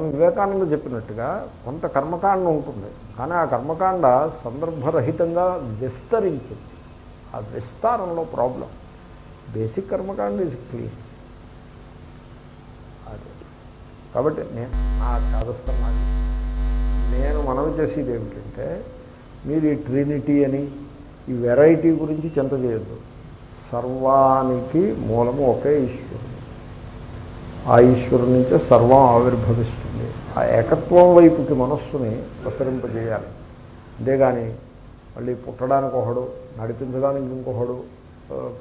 వివేకానంద చెప్పినట్టుగా కొంత కర్మకాండ ఉంటుంది. కానీ ఆ కర్మకాండ సందర్భరహితంగా విస్తరించింది. ఆ విస్తారంలో ప్రాబ్లం. బేసిక్ కర్మకాండ ఇస్ క్లీన్ అదే. కాబట్టి నేను ఆ చాదస్తం నేను మనం చేసేది ఏమిటంటే మీరు ఈ ట్రినిటీ అని ఈ వెరైటీ గురించి చింత చేయొద్దు. సర్వానికి మూలము ఒకే ఈశ్వరుడు. ఆ ఈశ్వరుడి నుంచే సర్వం ఆవిర్భవిస్తుంది. ఆ ఏకత్వం వైపుకి మనస్సుని ప్రసరింపజేయాలి. అంతేగాని మళ్ళీ పుట్టడానికి ఒకడు నడిపించడానికి ఇంకొకడు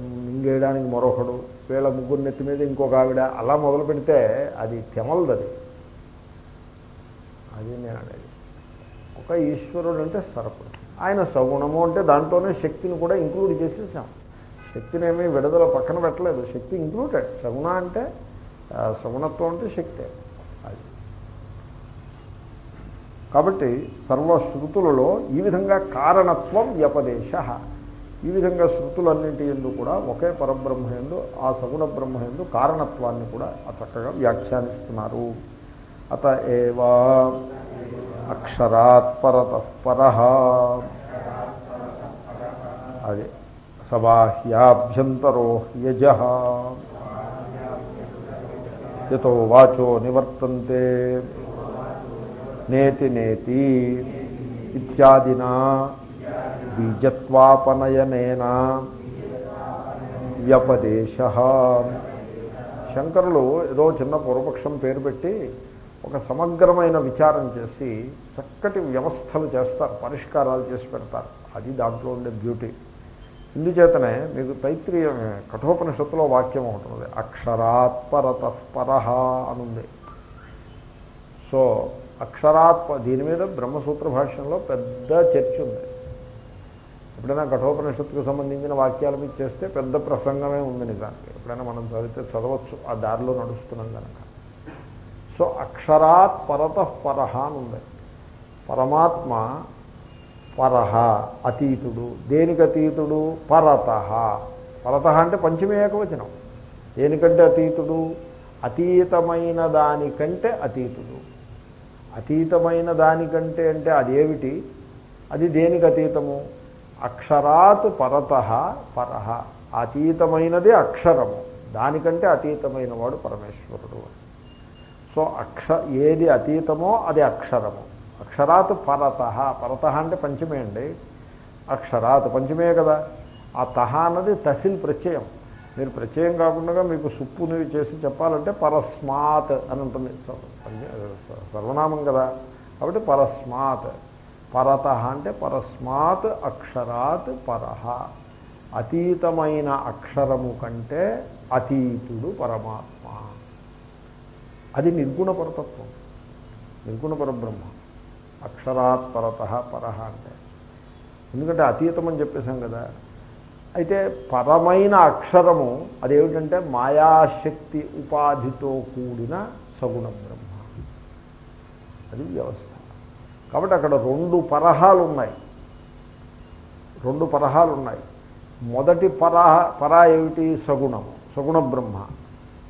మింగేయడానికి మరొకడు వీళ్ళ ముగ్గురు నెత్తి మీద ఇంకొక ఆవిడ అలా మొదలు పెడితే అది తెమలదది అది నేను అనేది. ఒక ఈశ్వరుడు అంటే సరపుడు ఆయన సగుణము అంటే దాంట్లోనే శక్తిని కూడా ఇంక్లూడ్ చేసేసాం. శక్తిని ఏమీ విడుదల పక్కన పెట్టలేదు. శక్తి ఇంక్లూడెడ్. సగుణ అంటే సగుణత్వం అంటే శక్తే అది కాబట్టి సర్వశ్రుతులలో ఈ విధంగా కారణత్వం వ్యపదేశ. ఈ విధంగా శృతులన్నింటి ఎందు కూడా ఒకే పరబ్రహ్మ ఎందు ఆ సగుణ బ్రహ్మ ఎందు కారణత్వాన్ని కూడా ఆ చక్కగా వ్యాఖ్యానిస్తున్నారు. అత ఏవా అక్షరాత్ పరత అది సబాహ్యాభ్యంతరో యజ. యతో వాచో నివర్తంతే. నేతి నేతి ఇత్యాదినా బీజత్వాపనయనేనా వ్యపదేశ. శంకరులు ఏదో చిన్న పూర్వపక్షం పేరు పెట్టి ఒక సమగ్రమైన విచారం చేసి చక్కటి వ్యవస్థలు చేస్తారు పరిష్కారాలు చేసి పెడతారు. అది దాంట్లో ఉండే బ్యూటీ. ఇందుచేతనే మీకు తైత్రీయ కఠోపనిషత్తులో వాక్యం ఒకటి ఉంది. అక్షరాత్ పరత అనుంది. సో అక్షరాత్మ దీని మీద బ్రహ్మసూత్ర భాష్యంలో పెద్ద చర్చ ఉంది. ఎప్పుడైనా కఠోపనిషత్తుకు సంబంధించిన వాక్యాల మీద చేస్తే పెద్ద ప్రసంగమే ఉంది నిజానికి. ఎప్పుడైనా మనం చదివితే చదవచ్చు ఆ దారిలో నడుస్తున్నాం కనుక సో అక్షరాత్ పరత పరహ అని ఉంది. పరమాత్మ పరహ అతీతుడు. దేనికి అతీతుడు? పరత. పరత అంటే పంచమే ఏకవచనం. దేనికంటే అతీతుడు? అతీతమైన దానికంటే అతీతుడు. అతీతమైన దానికంటే అంటే అదేమిటి? అది దేనికి అతీతము? అక్షరాత్ పరత పరహ అతీతమైనది అక్షరము. దానికంటే అతీతమైన వాడు పరమేశ్వరుడు సో అక్ష ఏది అతీతమో అది అక్షరము. అక్షరాత్ పరత. పరత అంటే పంచమే అండి. అక్షరాత్ పంచమే కదా. ఆ తహ అన్నది తసిల్ ప్రత్యయం. మీరు ప్రత్యయం కాకుండా మీకు సుప్పుని చేసి చెప్పాలంటే పరస్మాత్ అని ఉంటుంది. సర్వనామం కదా. కాబట్టి పరస్మాత్. పరత అంటే పరస్మాత్ అక్షరాత్ పరహ అతీతమైన అక్షరము కంటే అతీతుడు పరమాత్మ. అది నిర్గుణ పరతత్వం నిర్గుణ పరబ్రహ్మ అక్షరాత్ పరత పరహ అంటే. ఎందుకంటే అతీతం అని చెప్పేశాం కదా. అయితే పరమైన అక్షరము అదేమిటంటే మాయాశక్తి ఉపాధితో కూడిన సగుణ బ్రహ్మ. అది వ్యవస్థ. కాబట్టి అక్కడ రెండు పరహాలు ఉన్నాయి రెండు పరహాలు ఉన్నాయి మొదటి పరహ పర ఏమిటి? సగుణము సగుణ బ్రహ్మ.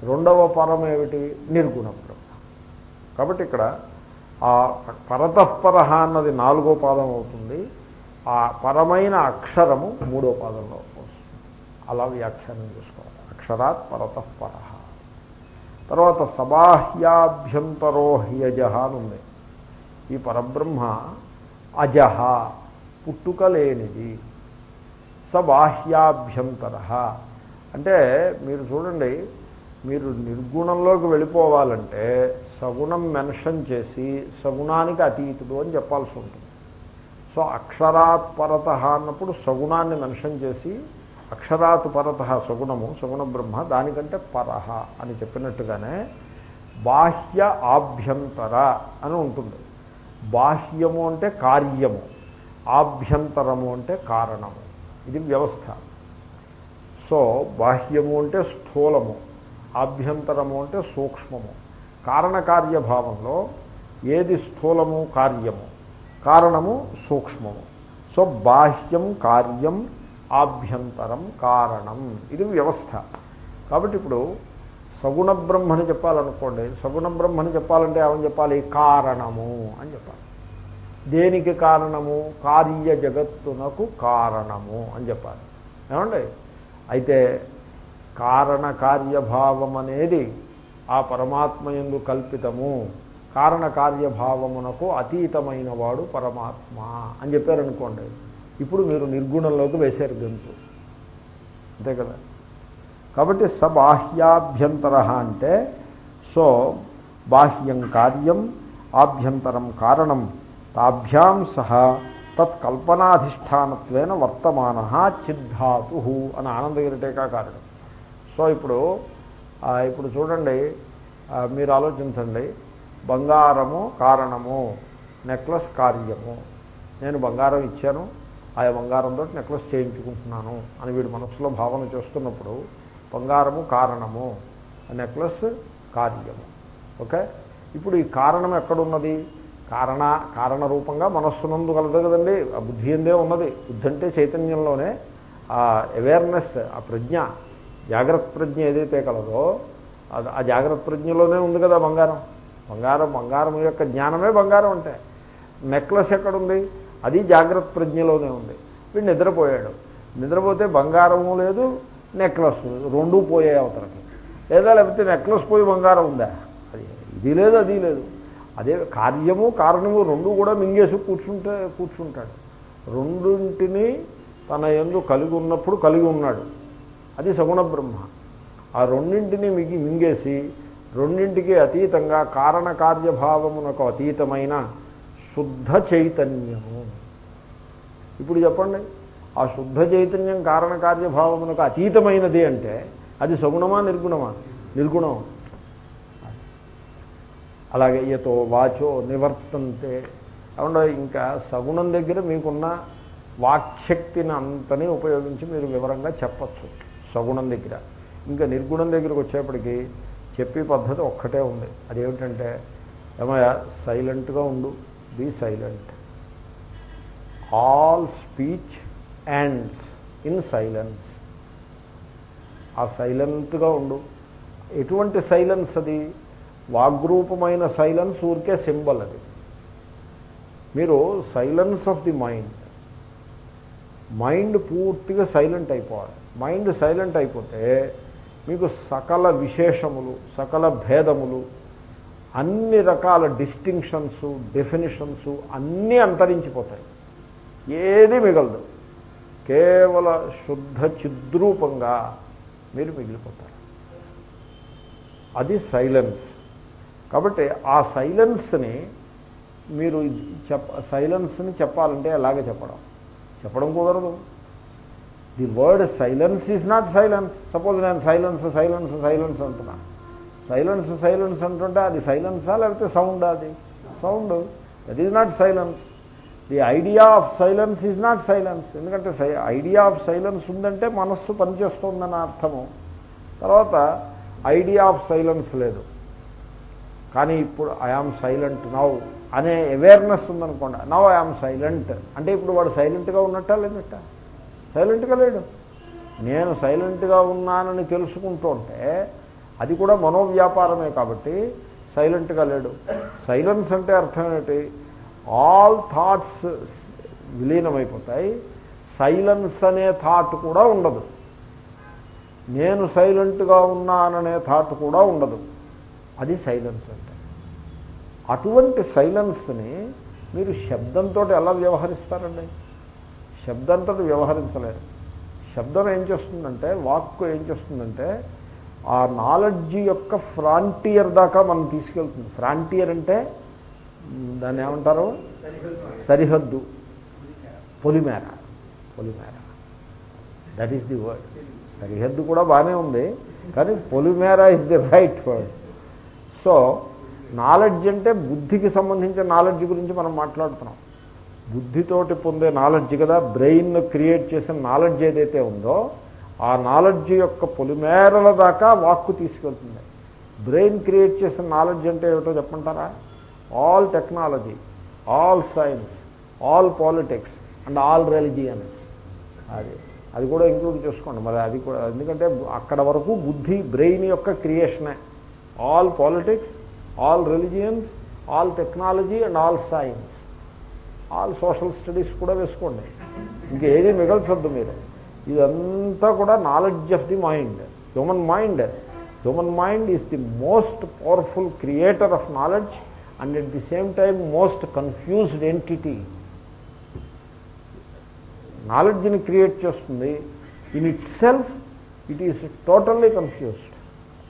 రెండవ పరం ఏమిటి? నిర్గుణ బ్రహ్మ. కాబట్టి ఇక్కడ ఆ పరతపరహ అన్నది నాలుగో పాదం అవుతుంది. ఆ పరమైన అక్షరము మూడో పాదంలో అలా వ్యాఖ్యానం చేసుకోవాలి. అక్షరాత్ పరతఃపరహ తర్వాత సబాహ్యాభ్యంతరో హ్యజ అని ఉంది. ఈ పరబ్రహ్మ అజహ పుట్టుక లేనిది. సబాహ్యాభ్యంతర. అంటే మీరు చూడండి మీరు నిర్గుణంలోకి వెళ్ళిపోవాలంటే సగుణం మెన్షన్ చేసి సగుణానికి అతీతుడు అని చెప్పాల్సి ఉంటుంది. సో అక్షరాత్ పరత అన్నప్పుడు సగుణాన్ని మెన్షన్ చేసి అక్షరాత్ పరత సగుణము సగుణ బ్రహ్మ దానికంటే పరహ అని చెప్పినట్టుగానే బాహ్య ఆభ్యంతర అని ఉంటుంది. బాహ్యము అంటే కార్యము ఆభ్యంతరము అంటే కారణము. ఇది వ్యవస్థ. సో బాహ్యము అంటే స్థూలము ఆభ్యంతరము అంటే సూక్ష్మము. కారణకార్యభావంలో ఏది స్థూలము కార్యము? కారణము సూక్ష్మము. సో బాహ్యం కార్యం ఆభ్యంతరం కారణం. ఇది వ్యవస్థ. కాబట్టి ఇప్పుడు సగుణ బ్రహ్మని చెప్పాలనుకోండి సగుణ బ్రహ్మని చెప్పాలంటే ఏమని చెప్పాలి? కారణము అని చెప్పాలి. దేనికి కారణము? కార్య జగత్తునకు కారణము అని చెప్పాలి. ఏమండి? అయితే కారణ కార్యభావం అనేది ఆ పరమాత్మ ఎందు కల్పితము. కారణ కార్యభావమునకు అతీతమైన వాడు పరమాత్మ అని చెప్పారనుకోండి ఇప్పుడు మీరు నిర్గుణంలోకి వేశారు గంతు. అంతే కదా? కాబట్టి సబాహ్యాభ్యంతర అంటే సో బాహ్యం కార్యం ఆభ్యంతరం కారణం తాభ్యాం సహ తత్కల్పనాధిష్టానత్వేన వర్తమాన చిద్ధాతు అని ఆనందగిరి కారణం. సో ఇప్పుడు ఇప్పుడు చూడండి మీరు ఆలోచించండి బంగారము కారణము నెక్లెస్ కార్యము. నేను బంగారం ఇచ్చాను ఆ బంగారంతో నెక్లెస్ చేయించుకుంటున్నాను అని వీడు మనసులో భావన చేస్తున్నప్పుడు బంగారము కారణము నెక్లెస్ కార్యము. ఓకే? ఇప్పుడు ఈ కారణం ఎక్కడున్నది? కారణ కారణ రూపంగా మనస్సునందు కలదు కదండి. ఆ బుద్ధి ఎందే ఉన్నది? బుద్ధి అంటే చైతన్యంలోనే ఆ అవేర్నెస్ ఆ ప్రజ్ఞ జాగ్రత్త ప్రజ్ఞ ఏదైతే కలదో అది ఆ జాగ్రత్త ప్రజ్ఞలోనే ఉంది కదా బంగారం. బంగారం బంగారం యొక్క జ్ఞానమే బంగారం అంటే. నెక్లెస్ ఎక్కడుంది? అది జాగ్రత్త ప్రజ్ఞలోనే ఉంది. వీడు నిద్రపోయాడు. నిద్రపోతే బంగారము లేదు నెక్లెస్ రెండూ పోయాయి అవతలకి. లేదా లేకపోతే నెక్లెస్ పోయి బంగారం ఉందా? అది ఇది లేదు అది లేదు. అదే కార్యము కారణము రెండు కూడా మింగేసి కూర్చుంటే కూర్చుంటాడు. రెండింటిని తన ఎందు కలిగి ఉన్నప్పుడు కలిగి ఉన్నాడు. అది సగుణ బ్రహ్మ. ఆ రెండింటిని మిగి మింగేసి రెండింటికి అతీతంగా కారణకార్యభావమునకు అతీతమైన శుద్ధ చైతన్యము. ఇప్పుడు చెప్పండి ఆ శుద్ధ చైతన్యం కారణ కార్యభావమునకు అతీతమైనది అంటే అది సగుణమా నిర్గుణమా? నిర్గుణం. అలాగే యతో వాచో నివర్తంతే. ఏమంటే ఇంకా సగుణం దగ్గర మీకున్న వాక్శక్తిని అంతని ఉపయోగించి మీరు వివరంగా చెప్పచ్చు. సగుణం దగ్గర. ఇంకా నిర్గుణం దగ్గరకు వచ్చేప్పటికి చెప్పే పద్ధతి ఒక్కటే ఉంది. అదేమిటంటే ఏమయ్య సైలెంట్గా ఉండు. Be silent all speech ends in silence ఆ సైలెంట్గా ఉండు. ఎటువంటి సైలెన్స్ అది? వాగ్రూపమైన సైలెన్స్ ఊరికే సింబల్ అది. మీరు silence of the mind mind పూర్తిగా సైలెంట్ అయిపోవాలి. మైండ్ సైలెంట్ అయిపోతే మీకు సకల విశేషములు సకల భేదములు అన్ని రకాల డిస్టింక్షన్స్ డెఫినిషన్స్ అన్నీ అంతరించిపోతాయి. ఏది మిగలదు. కేవల శుద్ధ చిద్రూపంగా మీరు మిగిలిపోతారు. అది సైలెన్స్. కాబట్టి ఆ సైలెన్స్ని మీరు చెప్ప సైలెన్స్ని చెప్పాలంటే అలాగే చెప్పడం? చెప్పడం కుదరదు. The word silence is not silence. Suppose నేను సైలెన్స్ సైలెన్స్ సైలెన్స్ అంటున్నా సైలెన్స్ సైలెన్స్ అంటుంటే అది సైలెన్సా లేకపోతే సౌండ్ అది? Sound. That is not silence the idea of silence is not silence ఎందుకంటే ఐడియా ఆఫ్ సైలెన్స్ ఉందంటే మనస్సు పనిచేస్తుందని అర్థము. తర్వాత ఐడియా ఆఫ్ సైలెన్స్ లేదు. కానీ ఇప్పుడు ఐఆమ్ సైలెంట్ నౌ అనే అవేర్నెస్ ఉందనుకోండి. నవ్ ఐఆమ్ సైలెంట్ అంటే ఇప్పుడు వాడు సైలెంట్గా ఉన్నట్ట లేదట సైలెంట్గా లేడు. నేను సైలెంట్గా ఉన్నానని తెలుసుకుంటుంటే అది కూడా మనోవ్యాపారమే కాబట్టి సైలెంట్గా లేడు. సైలెన్స్ అంటే అర్థం ఏంటి? ఆల్ థాట్స్ విలీనమైపోతాయి. సైలెన్స్ అనే థాట్ కూడా ఉండదు. నేను సైలెంట్గా ఉన్నాననే థాట్ కూడా ఉండదు. అది సైలెన్స్ అంటే. అటువంటి సైలెన్స్ని మీరు శబ్దంతో ఎలా వ్యవహరిస్తారండి? శబ్దంతో వ్యవహరించలేరు. శబ్దం ఏం చేస్తుందంటే వాక్కు ఏం చేస్తుందంటే ఆ నాలెడ్జ్ యొక్క ఫ్రాంటియర్ దాకా మనం తీసుకెళ్తుంది. ఫ్రాంటియర్ అంటే దాన్ని ఏమంటారు? సరిహద్దు. పొలిమేర. పొలిమేర. దట్ ఈస్ ది వర్డ్ సరిహద్దు కూడా బాగానే ఉంది కానీ పొలిమేర is the right word so knowledge అంటే బుద్ధికి సంబంధించిన నాలెడ్జ్ గురించి మనం మాట్లాడుతున్నాం. బుద్ధితోటి పొందే నాలెడ్జ్ కదా బ్రెయిన్ క్రియేట్ చేసిన నాలెడ్జ్ ఏదైతే ఉందో ఆ నాలెడ్జ్ యొక్క పొలిమేరల దాకా వాక్కు తీసుకెళ్తుంది. బ్రెయిన్ క్రియేట్ చేసిన నాలెడ్జ్ అంటే ఏమిటో చెప్పంటారా all technology all science all politics and all religion అది అది కూడా ఇంక్లూడ్ చేసుకోండి. మరి అది కూడా ఎందుకంటే అక్కడ వరకు బుద్ధి బ్రెయిన్ యొక్క క్రియేషనే. All politics all religions all technology and all science. All social studies కూడా వేసుకోండి. ఇంకేది మిగల్సొద్దు మీరు. ఇదంతా కూడా knowledge of the mind human mind human mind is the most powerful creator of knowledge and at the same time most confused entity నాలెడ్జ్ని create చేస్తుంది. In itself it is totally confused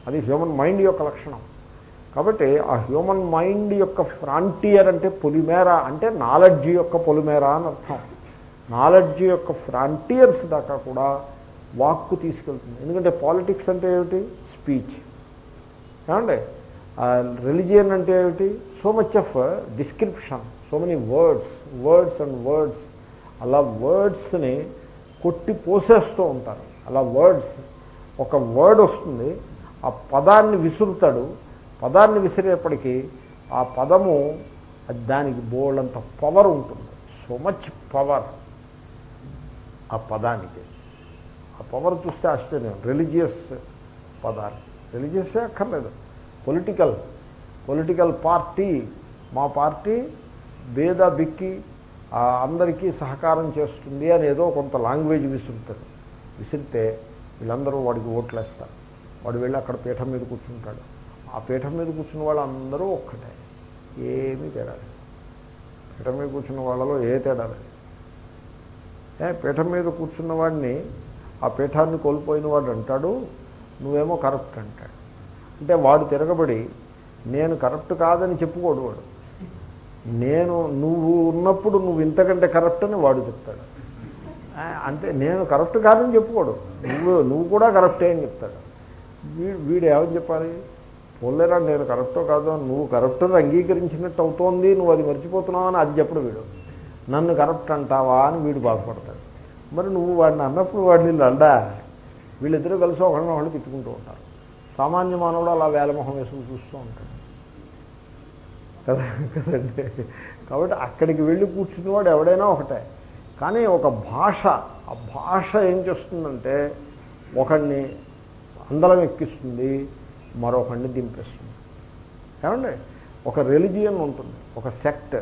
అది హ్యూమన్ మైండ్ యొక్క లక్షణం. కాబట్టి ఆ human mind యొక్క frontier అంటే పొలిమేర అంటే నాలెడ్జ్ యొక్క పొలిమేర అని అర్థం. నాలెడ్జ్ యొక్క ఫ్రాంటియర్స్ దాకా కూడా వాక్కు తీసుకెళ్తుంది. ఎందుకంటే పాలిటిక్స్ అంటే ఏమిటి? స్పీచ్. ఏమండి? రిలిజియన్ అంటే ఏమిటి? So much of description so many words words and words. అలా వర్డ్స్ని కొట్టి పోసేస్తూ ఉంటారు. అలా వర్డ్స్. ఒక వర్డ్ వస్తుంది ఆ పదాన్ని విసురుతాడు. పదాన్ని విసిరేపటికి ఆ పదము దానికి దానికి బోల్డంత పవర్ ఉంటుంది. So much power. ఆ పదానికి. ఆ పవర్ చూస్తే ఆశ్చర్యం. రిలీజియస్ పదానికి రిలీజియస్సే అక్కర్లేదు. పొలిటికల్ పొలిటికల్ పార్టీ మా పార్టీ భేద బిక్కి అందరికీ సహకారం చేస్తుంది అని ఏదో కొంత లాంగ్వేజ్ విసురుతాడు విసిరితే వీళ్ళందరూ వాడికి ఓట్లేస్తారు. వాడు వెళ్ళి అక్కడ పీఠం మీద కూర్చుంటాడు. ఆ పీఠం మీద కూర్చున్న వాళ్ళందరూ ఒక్కటే. ఏమీ తేడా పీఠం మీద కూర్చున్న వాళ్ళలో ఏ తేడా లేదు. పీఠం మీద కూర్చున్న వాడిని ఆ పీఠాన్ని కోల్పోయిన వాడు అంటాడు నువ్వేమో కరప్ట్ అంటాడు. అంటే వాడు తిరగబడి నేను కరప్ట్ కాదని చెప్పుకోడు వాడు. నేను నువ్వు ఉన్నప్పుడు నువ్వు ఇంతకంటే కరప్ట్ అని వాడు చెప్తాడు. అంటే నేను కరప్ట్ కాదని చెప్పుకోడు. నువ్వు నువ్వు కూడా కరప్టే అని చెప్తాడు. వీడు వీడు ఏమని చెప్పాలి? పోలేరా నేను కరప్టో కాదో నువ్వు కరప్ట్ అంగీకరించినట్టు అవుతోంది నువ్వు అది మర్చిపోతున్నావు అని అది చెప్పడు వీడు. నన్ను కరప్ట్ అంటావా అని వీడు బాధపడతాడు. మరి నువ్వు వాడిని అన్నప్పుడు వాడిని అండా? వీళ్ళిద్దరూ కలిసి ఒకళ్ళని ఒకళ్ళు తిట్టుకుంటూ ఉంటారు. సామాన్య మానవుడు అలా వేలమొహం వేసుకుని చూస్తూ ఉంటాడు. కదా? కదండి? కాబట్టి అక్కడికి వెళ్ళి కూర్చున్నవాడు ఎవడైనా ఒకటే. కానీ ఒక భాష ఆ భాష ఏం చేస్తుందంటే ఒకడిని అందలం ఎక్కిస్తుంది మరొకడిని దింపేస్తుంది. ఏమండి? ఒక రెలిజియన్ ఉంటుంది ఒక సెక్ట్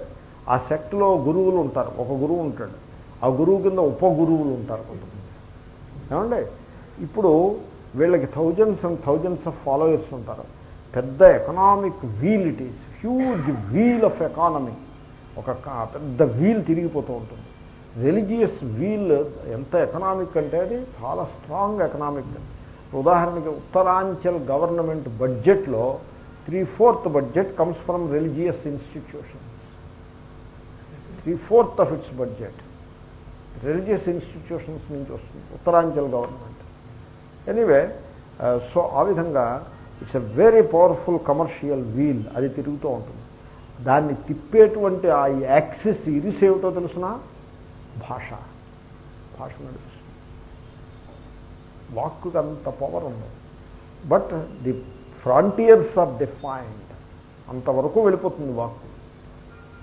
ఆ సెక్ట్లో గురువులు ఉంటారు. ఒక గురువు ఉంటాడు. ఆ గురువు కింద ఉప గురువులు ఉంటారు కొంతమంది. ఏమండి? ఇప్పుడు వీళ్ళకి thousands and thousands of followers ఉంటారు. పెద్ద economic wheel it is. Huge wheel of economy. ఒక పెద్ద వీల్ తిరిగిపోతూ ఉంటుంది. రిలీజియస్ వీల్ ఎంత ఎకనామిక్ అంటే అది? చాలా స్ట్రాంగ్ ఎకనామిక్. ఉదాహరణకి ఉత్తరాంచల్ గవర్నమెంట్ బడ్జెట్లో three fourth budget comes from religious institution. Three fourth of its budget. Religious institutions నుంచి వస్తుంది. Uttaranchal government anyway so uh, ఆ విధంగా it's a very powerful commercial wheel అది తిరుగుతూ ఉంటుంది. దాన్ని తిప్పేటువంటి ఆ యాక్సిస్ ఇరిసేమిటో తెలుసిన? భాష. భాష నడిపిస్తుంది వాక్కు అంత పవర్ ఉంది but the frontiers are defined అంతవరకు వెళ్ళిపోతుంది వాక్కు.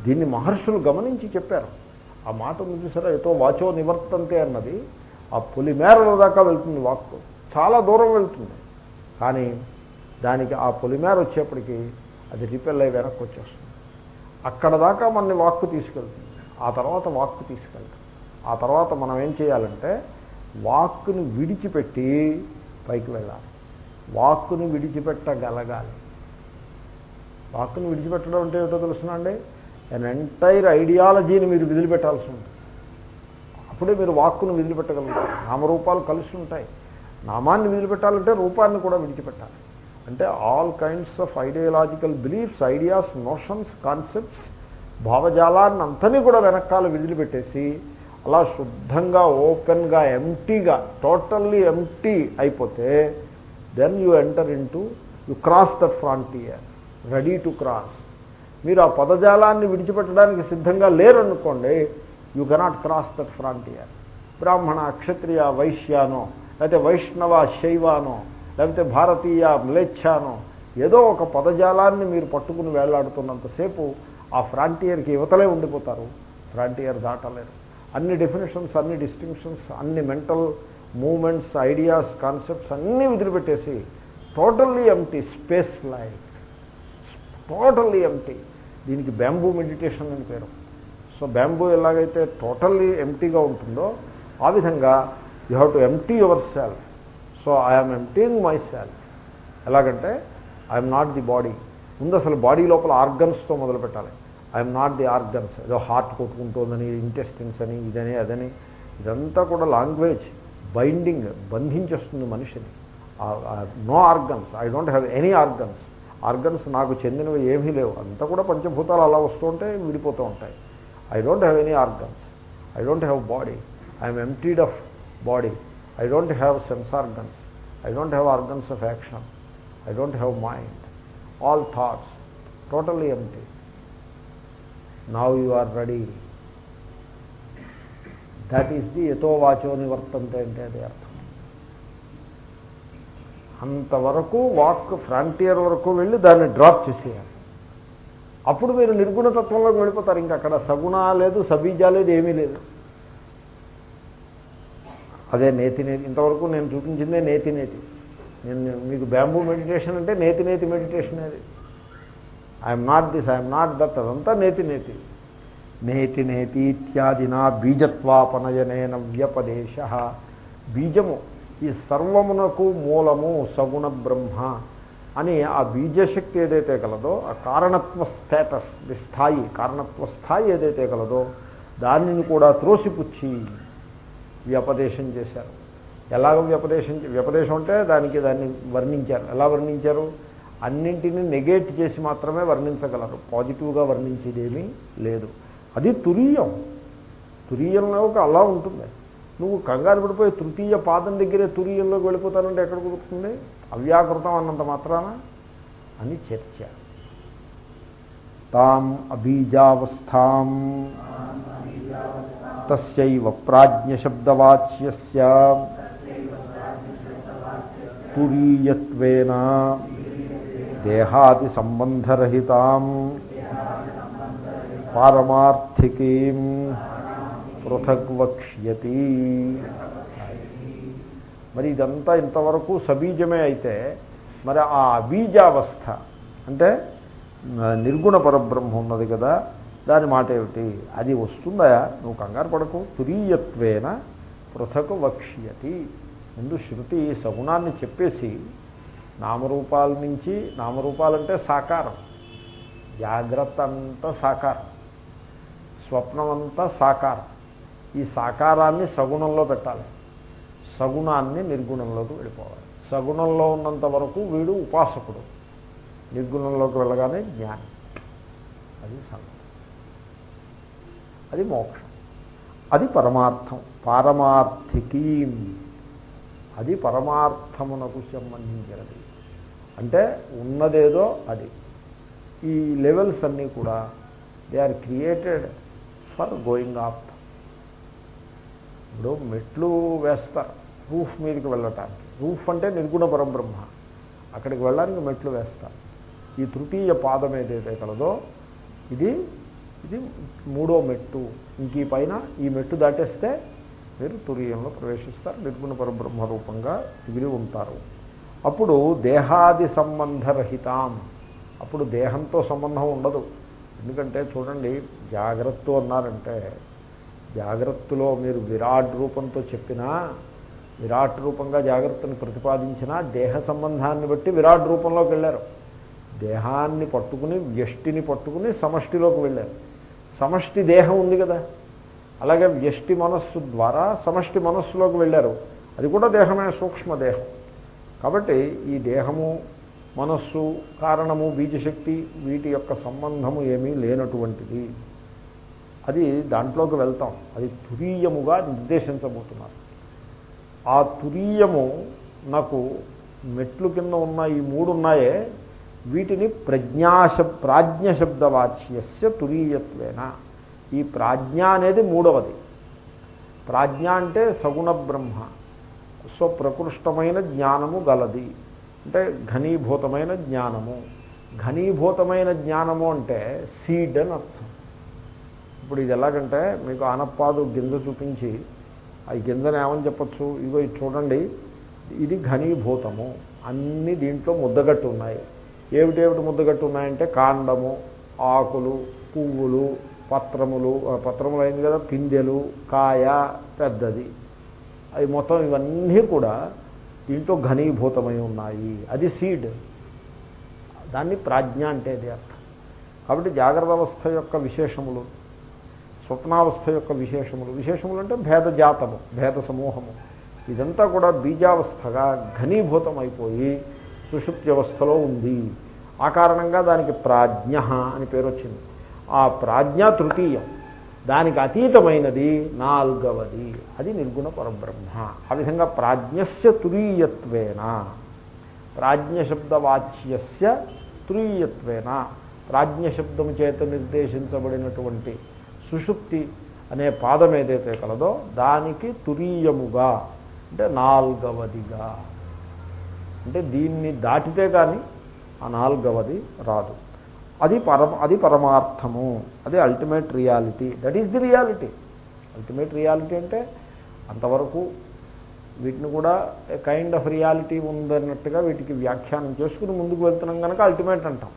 దీన్ని మహర్షులు గమనించి చెప్పారు. ఆ మాట ఉంది చూసారా? ఏదో వాచో నివర్తంతే అన్నది. ఆ పొలిమేరల దాకా వెళ్తుంది వాక్కు. చాలా దూరం వెళ్తుంది. కానీ దానికి ఆ పొలిమేర వచ్చేప్పటికీ అది రిపెల్ అయ్యి వెనక్కి వచ్చేస్తుంది. అక్కడ దాకా మనని వాక్కు తీసుకెళ్తుంది. ఆ తర్వాత వాక్కు తీసుకెళ్తుంది. ఆ తర్వాత మనం ఏం చేయాలంటే వాక్కుని విడిచిపెట్టి పైకి వెళ్ళాలి. వాక్కుని విడిచిపెట్టగలగాలి. వాక్కుని విడిచిపెట్టడం అంటే ఏమిటో తెలుసునండి అన్ ఎంటైర్ ఐడియాలజీని మీరు విదిలిపెట్టాల్సి ఉంటుంది. అప్పుడే మీరు వాక్కును విదిలిపెట్టగలుగుతారు. నామరూపాలు కలిసి ఉంటాయి. నామాన్ని విదిలిపెట్టాలంటే రూపాన్ని కూడా విడిచిపెట్టాలి. అంటే all kinds of ideological beliefs ideas notions concepts భావజాలాన్ని అంతని కూడా వెనకాల విదిలిపెట్టేసి అలా శుద్ధంగా ఓపెన్గా ఎంటీగా టోటల్లీ ఎంటీ అయిపోతే then you enter into you cross the frontier ready to cross మీరు ఆ పదజాలాన్ని విడిచిపెట్టడానికి సిద్ధంగా లేరనుకోండి you cannot cross that frontier బ్రాహ్మణ క్షత్రియ వైశ్యానో లేకపోతే వైష్ణవ శైవానో లేకపోతే భారతీయ మ్లేచ్ఛానో ఏదో ఒక పదజాలాన్ని మీరు పట్టుకుని వేలాడుతున్నంతసేపు ఆ ఫ్రాంటియర్కి యువతలే ఉండిపోతారు. ఫ్రాంటియర్ దాటలేరు. అన్ని డెఫినేషన్స్ అన్ని డిస్టింక్షన్స్ అన్ని మెంటల్ మూమెంట్స్ ఐడియాస్ కాన్సెప్ట్స్ అన్నీ వదిలిపెట్టేసి totally empty space life totally empty. దీనికి బ్యాంబూ మెడిటేషన్ అని పేరు. సో బ్యాంబూ ఎలాగైతే టోటల్లీ ఎంటీగా ఉంటుందో ఆ విధంగా you have to empty yourself. So I'm emptying myself. ఎలాగంటే ఐఎమ్ నాట్ ది బాడీ. ముందు అసలు బాడీ లోపల ఆర్గన్స్తో మొదలు పెట్టాలి. I'm not the organs. ఏదో హార్ట్ కొట్టుకుంటుందని ఇంటెస్టిన్స్ అని ఇదని అదని. ఇదంతా కూడా లాంగ్వేజ్. బైండింగ్ బంధించేస్తుంది మనిషిని. No organs. I don't have any organs. Organs నాకు చెందినవి ఏమీ లేవు. అంతా కూడా పంచభూతాలు అలా వస్తూ ఉంటాయి విడిపోతూ ఉంటాయి. I don't have any organs I don't have body I'm emptied of body I don't have sense organs I don't have organs of action I don't have mind all thoughts totally empty now you are ready that is the ఎతో వాచో నివర్తంతే అంటే అది అర్థం. అంతవరకు walk frontier వరకు వెళ్ళి దాన్ని drop చేసేయాలి. అప్పుడు మీరు నిర్గుణతత్వంలోకి వెళ్ళిపోతారు. ఇంక అక్కడ సగుణ లేదు సబీజా లేదు ఏమీ లేదు. అదే నేతి నేతి. ఇంతవరకు నేను చూపించిందే నేతి నేతి. నేను మీకు బ్యాంబూ మెడిటేషన్ అంటే నేతి నేతి మెడిటేషన్ అది. I'm not this I'm not that అదంతా నేతి నేతి. నేతి నేతి ఇత్యాదినా బీజత్వాపనయనేన వ్యపదేశ. బీజము ఈ సర్వమునకు మూలము సగుణ బ్రహ్మ అని ఆ బీజశక్తి ఏదైతే కలదో ఆ కారణత్వ స్టేటస్ ది స్థాయి కారణత్వ స్థాయి ఏదైతే కలదో దానిని కూడా త్రోసిపుచ్చి వ్యపదేశం చేశారు. ఎలాగ వ్యపదేశం వ్యపదేశం అంటే దానికి దాన్ని వర్ణించారు. ఎలా వర్ణించారు? అన్నింటినీ నెగేట్ చేసి మాత్రమే వర్ణించగలరు. పాజిటివ్గా వర్ణించేదేమీ లేదు. అది తురీయం. తురీయంలో ఒక అలా ఉంటుంది. నువ్వు కంగారు పడిపోయి తృతీయ పాదం దగ్గరే తురీయంలోకి వెళ్ళిపోతానంటే ఎక్కడ కుదురుతుంది? అవ్యాకృతం అన్నంత మాత్రాన? అని చర్చ. తాం అబీజావస్థాం తస్యైవ ప్రాజ్ఞశబ్దవాచ్య తురీయత్వేన. దేహాది సంబంధరహితాం. పారమార్థికీం. పృథగ్వక్ష్యతి. మరి ఇదంతా ఇంతవరకు సబీజమే అయితే మరి ఆ అబీజావస్థ అంటే నిర్గుణ పరబ్రహ్మ ఉన్నది కదా దాని మాట ఏమిటి? అది వస్తుందా? నువ్వు కంగారు పడకు. తురీయత్వేన పృథక్ వక్ష్యతి ముందు శృతి సగుణాన్ని చెప్పేసి నామరూపాల నుంచి నామరూపాలంటే సాకారం. జాగ్రత్త అంతా సాకారం. స్వప్నమంతా సాకారం. ఈ సాకారాన్ని సగుణంలో పెట్టాలి. సగుణాన్ని నిర్గుణంలోకి వెళ్ళిపోవాలి. సగుణంలో ఉన్నంత వరకు వీడు ఉపాసకుడు. నిర్గుణంలోకి వెళ్ళగానే జ్ఞాని. అది సంగతి అది మోక్షం. అది పరమార్థం. పారమార్థికీం. అది పరమార్థమునకు సంబంధించినది. అంటే ఉన్నదేదో అది. ఈ లెవెల్స్ అన్నీ కూడా they are created for going of ఇప్పుడు మెట్లు వేస్తారు రూఫ్ మీదకి వెళ్ళటానికి. రూఫ్ అంటే నిర్గుణ పరబ్రహ్మ. అక్కడికి వెళ్ళడానికి మెట్లు వేస్తారు ఈ తృతీయ పాదం ఏదైతే కలదో ఇది ఇది మూడో మెట్టు. ఇంక ఈ పైన ఈ మెట్టు దాటేస్తే మీరు తురీయంలో ప్రవేశిస్తారు. నిర్గుణ పరబ్రహ్మ రూపంగా మిగిలి ఉంటారు. అప్పుడు దేహాది సంబంధరహితాం. అప్పుడు దేహంతో సంబంధం ఉండదు. ఎందుకంటే చూడండి జాగ్రత్త అన్నారంటే జాగ్రత్తలో మీరు విరాట్ రూపంతో చెప్పినా విరాట్ రూపంగా జాగ్రత్తను ప్రతిపాదించినా దేహ సంబంధాన్ని బట్టి విరాట్ రూపంలోకి వెళ్ళారు. దేహాన్ని పట్టుకుని వ్యష్టిని పట్టుకుని సమష్టిలోకి వెళ్ళారు. సమష్టి దేహం ఉంది కదా. అలాగే వ్యష్టి మనస్సు ద్వారా సమష్టి మనస్సులోకి వెళ్ళారు. అది కూడా దేహమే సూక్ష్మదేహం కాబట్టి ఈ దేహము మనస్సు కారణము బీజశక్తి వీటి యొక్క సంబంధము ఏమీ లేనటువంటిది. అది దాంట్లోకి వెళ్తాం. అది తురీయముగా నిర్దేశించబోతున్నారు. ఆ తురీయము నాకు మెట్లు కింద ఉన్న ఈ మూడు ఉన్నాయే వీటిని ప్రజ్ఞాశ ప్రాజ్ఞశబ్దవాచ్యస్య తురీయత్వేన. ఈ ప్రాజ్ఞ అనేది మూడవది. ప్రాజ్ఞ అంటే సగుణ బ్రహ్మ. స్వప్రకృష్టమైన జ్ఞానము గలది. అంటే ఘనీభూతమైన జ్ఞానము. ఘనీభూతమైన జ్ఞానము అంటే సీడ్ అని అర్థం. ఇప్పుడు ఇది ఎలాగంటే మీకు ఆనప్పాదు గింజ చూపించి ఆ గింజను ఏమని చెప్పచ్చు? ఇగో ఇది చూడండి ఇది ఘనీభూతము. అన్నీ దీంట్లో ముద్దగట్టు ఉన్నాయి. ఏమిటేమిటి ముద్దగట్టు ఉన్నాయంటే కాండము ఆకులు పువ్వులు పత్రములు ఆ, పత్రములు అయింది కదా పిందెలు కాయ పెద్దది. అవి మొత్తం ఇవన్నీ కూడా దీంట్లో ఘనీభూతమై ఉన్నాయి. అది సీడ్ దాన్ని ప్రాజ్ఞ అంటే అది అర్థం. కాబట్టి జాగ్రత్త అవస్థ యొక్క విశేషములు. స్వప్నావస్థ యొక్క విశేషములు. విశేషములు అంటే భేదజాతము భేద సమూహము ఇదంతా కూడా బీజావస్థగా ఘనీభూతం అయిపోయి సుషుప్తి అవస్థలో ఉంది. ఆ కారణంగా దానికి ప్రాజ్ఞ అని పేరు వచ్చింది ఆ ప్రాజ్ఞ తృతీయం. దానికి అతీతమైనది నాల్గవది. అది నిర్గుణ పరబ్రహ్మ. ఆ విధంగా ప్రాజ్ఞస్య తురీయత్వేన. ప్రాజ్ఞశబ్దవాచ్యస్య తురీయత్వేన. ప్రాజ్ఞశబ్దము చేత నిర్దేశించబడినటువంటి సుషుప్తి అనే పాదం ఏదైతే కలదో దానికి తురీయముగా అంటే నాల్గవదిగా. అంటే దీన్ని దాటితే కానీ ఆ నాలుగవది రాదు. అది పరమ అది పరమార్థము. అది ultimate reality that is the reality ultimate reality అంటే అంతవరకు వీటిని కూడా కైండ్ ఆఫ్ రియాలిటీ ఉందన్నట్టుగా వీటికి వ్యాఖ్యానం చేసుకుని ముందుకు వెళ్తున్నాం కనుక అల్టిమేట్ అంటాం.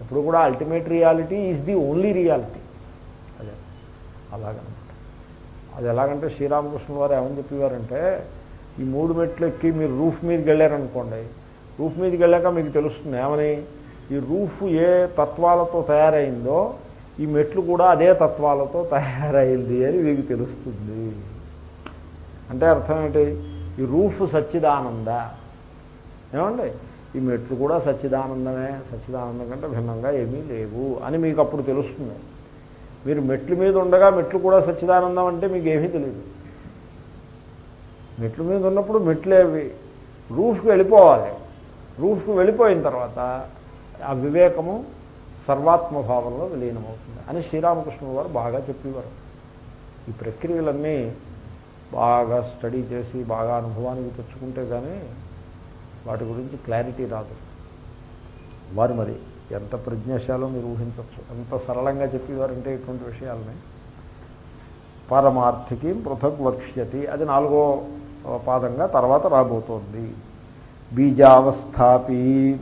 ఇప్పుడు కూడా ultimate reality is the only reality అలాగనమాట అది ఎలాగంటే శ్రీరామకృష్ణ వారు ఏమని చెప్పేవారంటే ఈ మూడు మెట్లు ఎక్కి మీరు రూఫ్ మీదకి వెళ్ళారనుకోండి రూఫ్ మీదకి వెళ్ళాక మీకు తెలుస్తుంది ఏమని? ఈ రూఫ్ ఏ తత్వాలతో తయారైందో ఈ మెట్లు కూడా అదే తత్వాలతో తయారైంది అని మీకు తెలుస్తుంది. అంటే అర్థం ఏంటి? ఈ రూఫ్ సచ్చిదానంద. ఏమండి? ఈ మెట్లు కూడా సచ్చిదానందమే. సచ్చిదానందం కంటే భిన్నంగా ఏమీ లేవు అని మీకు అప్పుడు తెలుస్తుంది. మీరు మెట్ల మీద ఉండగా మెట్లు కూడా సచ్చిదానందం అంటే మీకు ఏమీ తెలియదు మెట్ల మీద ఉన్నప్పుడు మెట్లేవి. రూఫ్కి వెళ్ళిపోవాలి. రూఫ్కి వెళ్ళిపోయిన తర్వాత ఆ వివేకము సర్వాత్మభావంలో విలీనమవుతుంది అని శ్రీరామకృష్ణుడు వారు బాగా చెప్పేవారు. ఈ ప్రక్రియలన్నీ బాగా స్టడీ చేసి బాగా అనుభవానికి తెచ్చుకుంటే కానీ వాటి గురించి క్లారిటీ రాదు. వారు మరి ఎంత ప్రజ్ఞాశాలో మీరు ఊహించవచ్చు? ఎంత సరళంగా చెప్పేవారంటే ఇటువంటి విషయాలని. పారమార్థికి పృథక్ వక్ష్యతి. అది నాలుగో పాదంగా తర్వాత రాబోతోంది. బీజావస్థాపి.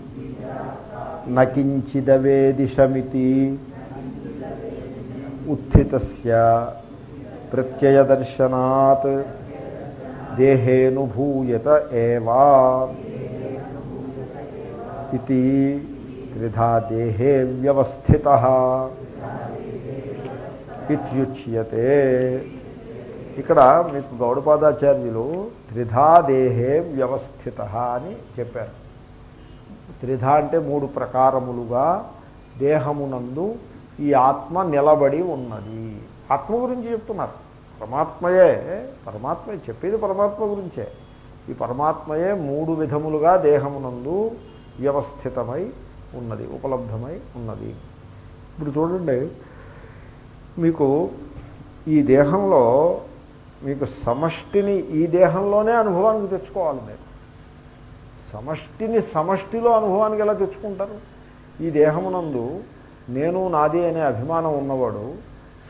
నకించిదవేదిషమితి. ఉత్థితస్య. ప్రత్యయదర్శనాత్. దేహేనుభూయత ఏవా. ఇది త్రిధా దేహే వ్యవస్థిత ఇత్యుచ్యతే ఇక్కడ మీకు గౌడపాదాచార్యులు త్రిధా దేహే వ్యవస్థిత అని చెప్పారు. త్రిధ అంటే మూడు ప్రకారములుగా దేహమునందు ఈ ఆత్మ నిలబడి ఉన్నది. ఆత్మ గురించి చెప్తున్నారు. పరమాత్మయే పరమాత్మ చెప్పేది పరమాత్మ గురించే. ఈ పరమాత్మయే మూడు విధములుగా దేహమునందు వ్యవస్థితమై ఉన్నది ఉపలబ్ధమై ఉన్నది. ఇప్పుడు చూడండి మీకు ఈ దేహంలో మీకు సమష్టిని ఈ దేహంలోనే అనుభవానికి తెచ్చుకోవాలి మీరు. సమష్టిని సమష్టిలో అనుభవానికి ఎలా తెచ్చుకుంటారు? ఈ దేహమునందు నేను నాది అనే అభిమానం ఉన్నవాడు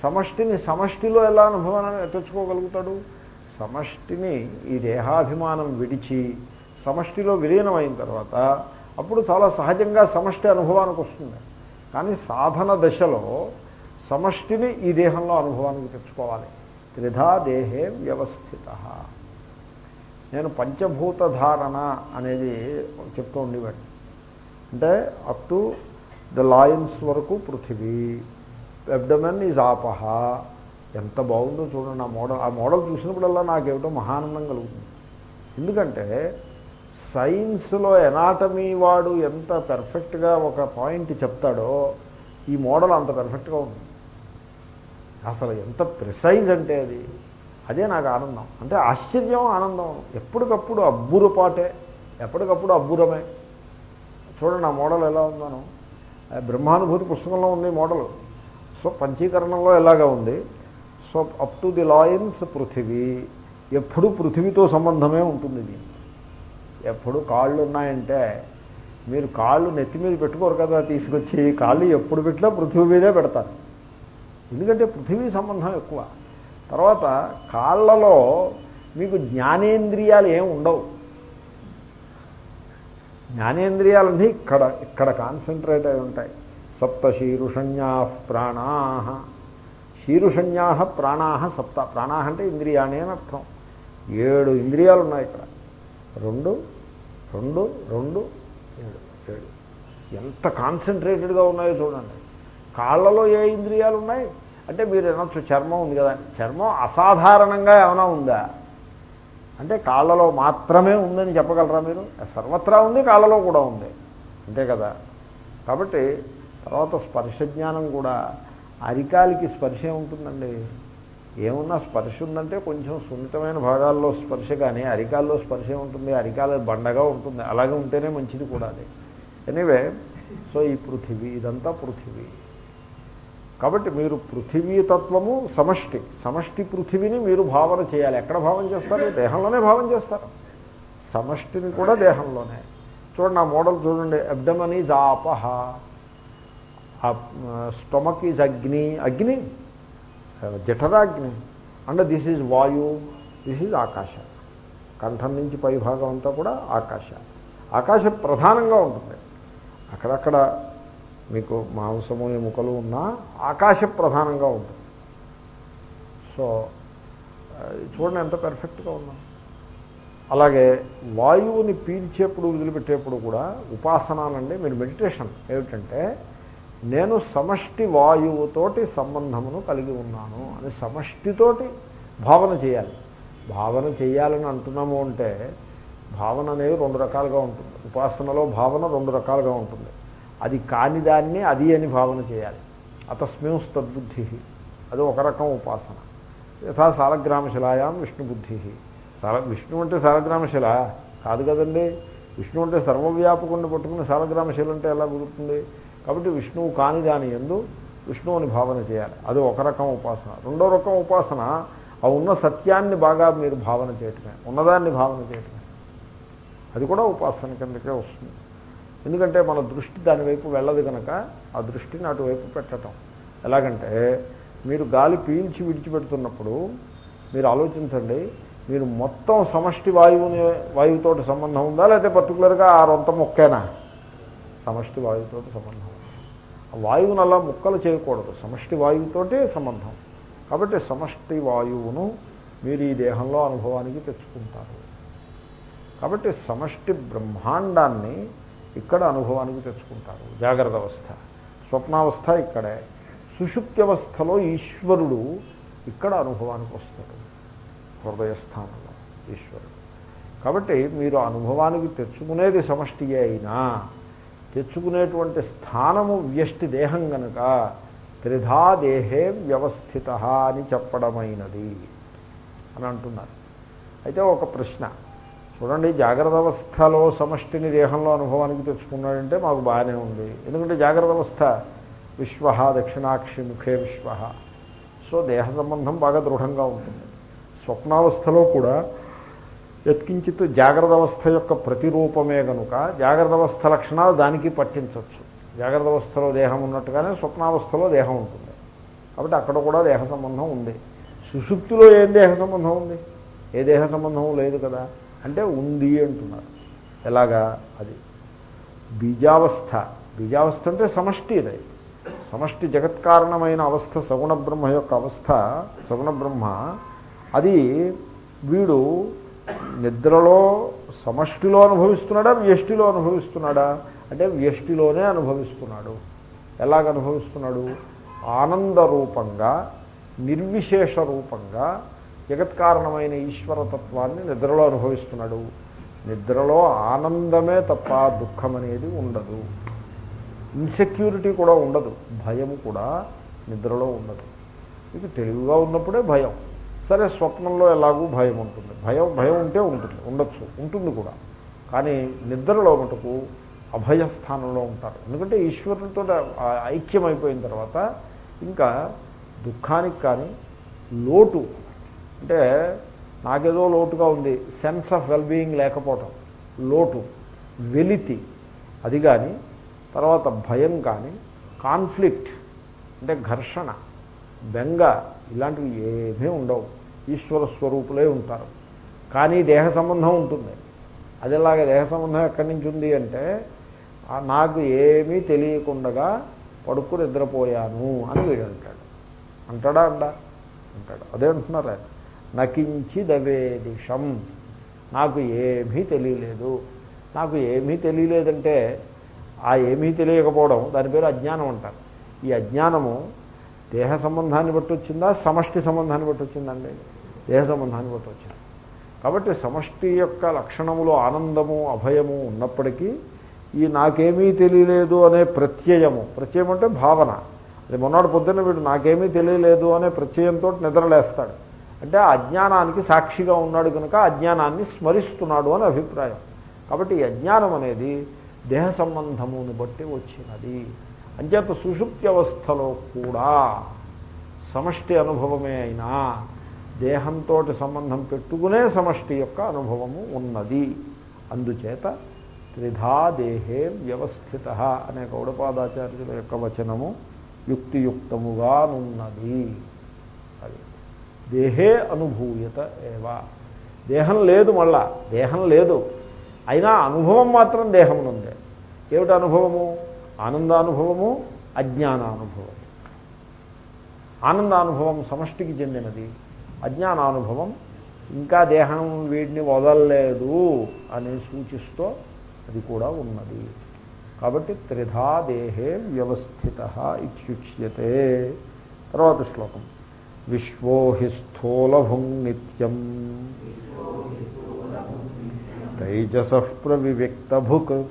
సమష్టిని సమష్టిలో ఎలా అనుభవాన్ని తెచ్చుకోగలుగుతాడు? సమష్టిని ఈ దేహాభిమానం విడిచి సమష్టిలో విలీనమైన తర్వాత అప్పుడు చాలా సహజంగా సమష్టి అనుభవానికి వస్తుంది. కానీ సాధన దశలో సమష్టిని ఈ దేహంలో అనుభవానికి తెచ్చుకోవాలి. త్రిధా దేహే వ్యవస్థిత. నేను పంచభూత ధారణ అనేది చెప్తూ ఉండేవాడిని. అంటే అప్ టు ద లాయన్స్ వరకు పృథివీ. అబ్డమెన్ ఈజ్ ఆపహ ఎంత బాగుందో చూడండి ఆ మోడల్ ఆ మోడల్ చూసినప్పుడల్లా నాకేమిటో మహానందం కలుగుతుంది. ఎందుకంటే సైన్స్లో ఎనాటమీ వాడు ఎంత పెర్ఫెక్ట్గా ఒక పాయింట్ చెప్తాడో ఈ మోడల్ అంత పెర్ఫెక్ట్గా ఉంది. అసలు ఎంత ప్రిసైజ్ అంటే అది? అదే నాకు ఆనందం. అంటే ఆశ్చర్యం ఆనందం. ఎప్పటికప్పుడు అబ్బురపాటే ఎప్పటికప్పుడు అబ్బురమే. చూడండి ఆ మోడల్ ఎలా ఉందను. బ్రహ్మానుభూతి పుస్తకంలో ఉంది మోడల్. సో పంచీకరణంలో ఎలాగా ఉంది? So up to the lions పృథివీ. ఎప్పుడు పృథివీతో సంబంధమే ఉంటుంది ఇది ఎప్పుడు కాళ్ళు ఉన్నాయంటే మీరు కాళ్ళు నెత్తి మీద పెట్టుకోరు కదా తీసుకొచ్చి కాళ్ళు ఎప్పుడు పెట్టినా పృథివీ మీదే పెడతారు. ఎందుకంటే పృథివీ సంబంధం ఎక్కువ. తర్వాత కాళ్ళలో మీకు జ్ఞానేంద్రియాలు ఏం ఉండవు. జ్ఞానేంద్రియాలన్నీ ఇక్కడ ఇక్కడ కాన్సన్ట్రేట్ అయి ఉంటాయి. సప్త శీరుషణ్యా ప్రాణా. శీరుషణ్యా ప్రాణా సప్త. ప్రాణా అంటే ఇంద్రియాణి అని అర్థం. ఏడు ఇంద్రియాలు ఉన్నాయి ఇక్కడ. రెండు రెండు రెండు ఏడు ఏడు. ఎంత కాన్సన్ట్రేటెడ్గా ఉన్నాయో చూడండి. కాళ్ళలో ఏ ఇంద్రియాలు ఉన్నాయి అంటే మీరు అనొచ్చు చర్మం ఉంది కదా. చర్మం అసాధారణంగా ఏమైనా ఉందా? అంటే కాళ్ళలో మాత్రమే ఉందని చెప్పగలరా మీరు? సర్వత్రా ఉంది కాళ్ళలో కూడా ఉంది. అంతే కదా. కాబట్టి తర్వాత స్పర్శ జ్ఞానం కూడా అరికాలికి స్పర్శ ఉంటుందండి. ఏమున్నా స్పర్శ ఉందంటే కొంచెం సున్నితమైన భాగాల్లో స్పర్శ కానీ అరికాల్లో స్పర్శ ఉంటుంది అరికాల బండగా ఉంటుంది అలాగే ఉంటేనే మంచిది కూడా అది. ఎనీవే సో ఈ పృథివీ ఇదంతా పృథివీ. కాబట్టి మీరు పృథివీ తత్వము సమష్టి. సమష్టి పృథివీని మీరు భావన చేయాలి. ఎక్కడ భావన చేస్తారు? దేహంలోనే భావన చేస్తారు. సమష్టిని కూడా దేహంలోనే. చూడండి ఆ మోడల్ చూడండి. అబ్డమన్ ఈజ్ ఆపహ స్టొమక్ ఈజ్ అగ్ని. అగ్ని జఠరాగ్ని అండ్ దిస్ ఈజ్ వాయు దిస్ ఈజ్ ఆకాశ కంఠం నుంచి పై భాగం అంతా కూడా ఆకాశ. ఆకాశం ప్రధానంగా ఉంటుంది. అక్కడక్కడ మీకు మాంసము ఎముకలు ఉన్నా ఆకాశ ప్రధానంగా ఉంటుంది. సో uh, చూడండి ఎంత పెర్ఫెక్ట్గా ఉన్నాం అలాగే వాయువుని పీల్చేప్పుడు వదిలిపెట్టేప్పుడు కూడా ఉపాసనాలండి. మీరు మెడిటేషన్ ఏమిటంటే నేను సమష్టి వాయువుతోటి సంబంధమును కలిగి ఉన్నాను అని సమష్టితోటి భావన చేయాలి. భావన చేయాలని అంటున్నాము అంటే భావన అనేది రెండు రకాలుగా ఉంటుంది. ఉపాసనలో భావన రెండు రకాలుగా ఉంటుంది. అది కాని దాన్ని అది అని భావన చేయాలి. అతస్మింస్ తద్బుద్ధి అది ఒక రకం ఉపాసన. యథా సాలగ్రామశిలాయాం విష్ణుబుద్ధి. సాల విష్ణు అంటే సాలగ్రామశిల కాదు కదండి. విష్ణు అంటే సర్వవ్యాపకుండా పట్టుకుని సాలగ్రామశిల అంటే ఎలా కుదురుతుంది? కాబట్టి విష్ణువు కాని దాని ఎందు విష్ణువుని భావన చేయాలి. అది ఒక రకం ఉపాసన. రెండో రకం ఉపాసన ఆ ఉన్న సత్యాన్ని బాగా మీరు భావన చేయటమే. ఉన్నదాన్ని భావన చేయటమే. అది కూడా ఉపాసన కిందకే వస్తుంది. ఎందుకంటే మన దృష్టి దానివైపు వెళ్ళదు కనుక ఆ దృష్టిని అటువైపు పెట్టడం ఎలాగంటే మీరు గాలి పీల్చి విడిచిపెడుతున్నప్పుడు మీరు ఆలోచించండి మీరు మొత్తం సమష్టి వాయువుని వాయువుతోటి సంబంధం ఉందా? లేకపోతే పర్టికులర్గా ఆ రొంత మొక్కేనా? సమష్టి వాయువుతోటి సంబంధం వాయువును అలా ముక్కలు చేయకూడదు. సమష్టి వాయువుతోటే సంబంధం. కాబట్టి సమష్టి వాయువును మీరు ఈ దేహంలో అనుభవానికి తెచ్చుకుంటారు. కాబట్టి సమష్టి బ్రహ్మాండాన్ని ఇక్కడ అనుభవానికి తెచ్చుకుంటారు. జాగ్రత్త అవస్థ. స్వప్నావస్థ ఇక్కడే. సుషుప్త్యవస్థలో ఈశ్వరుడు ఇక్కడ అనుభవానికి వస్తాడు. హృదయస్థానంలో ఈశ్వరుడు. కాబట్టి మీరు అనుభవానికి తెచ్చుకునేది సమష్టియే అయినా తెచ్చుకునేటువంటి స్థానము వ్యష్టి దేహం గనక త్రిధా దేహే వ్యవస్థిత అని చెప్పడమైనది అని అంటున్నారు. అయితే ఒక ప్రశ్న. చూడండి జాగ్రత్త అవస్థలో సమష్టిని దేహంలో అనుభవానికి తెచ్చుకున్నాడంటే మాకు బాగానే ఉంది. ఎందుకంటే జాగ్రత్త అవస్థ విశ్వ దక్షిణాక్షి ముఖే విశ్వ. సో దేహ సంబంధం బాగా దృఢంగా ఉంటుంది. స్వప్నావస్థలో కూడా ఎత్కించిత్ జాగ్రత్త అవస్థ యొక్క ప్రతిరూపమే కనుక జాగ్రత్త అవస్థ లక్షణాలు దానికి పట్టించవచ్చు జాగ్రత్త అవస్థలో దేహం ఉన్నట్టుగానే స్వప్నావస్థలో దేహం ఉంటుంది. కాబట్టి అక్కడ కూడా దేహ సంబంధం ఉంది. సుషుప్తిలో ఏం దేహ సంబంధం ఉంది? ఏ దేహ సంబంధం లేదు కదా. అంటే ఉంది అంటున్నారు. ఎలాగా? అది బీజావస్థ. బీజావస్థ అంటే సమష్టి అది సమష్టి జగత్కారణమైన అవస్థ సగుణ బ్రహ్మ యొక్క అవస్థ సగుణ బ్రహ్మ. అది వీడు నిద్రలో సమష్టిలో అనుభవిస్తున్నాడా వ్యష్టిలో అనుభవిస్తున్నాడా? అంటే వ్యష్టిలోనే అనుభవిస్తున్నాడు. ఎలాగ అనుభవిస్తున్నాడు ఆనంద రూపంగా నిర్విశేష రూపంగా జగత్కారణమైన ఈశ్వరతత్వాన్ని నిద్రలో అనుభవిస్తున్నాడు. నిద్రలో ఆనందమే తప్ప దుఃఖం అనేది ఉండదు. ఇన్సెక్యూరిటీ కూడా ఉండదు. భయం కూడా నిద్రలో ఉండదు. ఇది తెలివిగా ఉన్నప్పుడే భయం. సరే స్వప్నంలో ఎలాగూ భయం ఉంటుంది. భయం భయం ఉంటే ఉంటుంది ఉండొచ్చు ఉంటుంది కూడా. కానీ నిద్రలో మటుకు అభయస్థానంలో ఉంటారు. ఎందుకంటే ఈశ్వరునితో ఐక్యమైపోయిన తర్వాత ఇంకా దుఃఖానికి కానీ లోటు అంటే నాకేదో లోటుగా ఉంది సెన్స్ ఆఫ్ వెల్బీయింగ్ లేకపోవటం లోటు వెలితి అది కానీ తర్వాత భయం కానీ కాన్ఫ్లిక్ట్ అంటే ఘర్షణ బెంగ ఇలాంటివి ఏమీ ఉండవు. ఈశ్వర స్వరూపులే ఉంటారు. కానీ దేహ సంబంధం ఉంటుంది. అదేలాగా దేహ సంబంధం ఎక్కడి నుంచి ఉంది అంటే నాకు ఏమీ తెలియకుండగా పడుకుని నిద్రపోయాను అని వీడు అంటాడు. అంటాడా అండా? అంటాడు. అదే అంటున్నారు ఆయన. నకించి దవేదిషం. నాకు ఏమీ తెలియలేదు. నాకు ఏమీ తెలియలేదంటే ఆ ఏమీ తెలియకపోవడం దాని పేరు అజ్ఞానం అంటారు. ఈ అజ్ఞానము దేహ సంబంధాన్ని బట్టి వచ్చిందా సమష్టి సంబంధాన్ని బట్టి వచ్చిందండి? దేహ సంబంధాన్ని బట్టి వచ్చింది కాబట్టి సమష్టి యొక్క లక్షణములు ఆనందము అభయము ఉన్నప్పటికీ ఈ నాకేమీ తెలియలేదు అనే ప్రత్యయము ప్రత్యయం అంటే భావన. అది మొన్నటి పొద్దున్న వీడు నాకేమీ తెలియలేదు అనే ప్రత్యయంతో నిద్రలేస్తాడు. అంటే అజ్ఞానానికి సాక్షిగా ఉన్నాడు కనుక అజ్ఞానాన్ని స్మరిస్తున్నాడు అని అభిప్రాయం. కాబట్టి అజ్ఞానం అనేది దేహ సంబంధమును బట్టి వచ్చినది. అంచేత సుషుప్త్యవస్థలో కూడా సమష్టి అనుభవమే అయినా దేహంతో సంబంధం పెట్టుకునే సమష్టి యొక్క అనుభవము ఉన్నది. అందుచేత త్రిధా దేహే వ్యవస్థిత అనే గౌడపాదాచార్యుల యొక్క వచనము యుక్తియుక్తముగానున్నది అది దేహే అనుభూయత ఏవా. దేహం లేదు మళ్ళా. దేహం లేదు. అయినా అనుభవం మాత్రం దేహమునుందే. ఏమిటి అనుభవము? ఆనందానుభవము అజ్ఞానానుభవం ఆనందానుభవం సమష్టికి చెందినది. అజ్ఞానానుభవం. ఇంకా దేహం వీడిని వదలలేదు అని సూచిస్తూ అది కూడా ఉన్నది. కాబట్టి త్రిధా దేహే వ్యవస్థిత ఇత్యుచ్యతే. తర్వాత శ్లోకం. విశ్వో హి స్థూలభుం నిత్యం. తైజస ప్రవివిక్తభుక్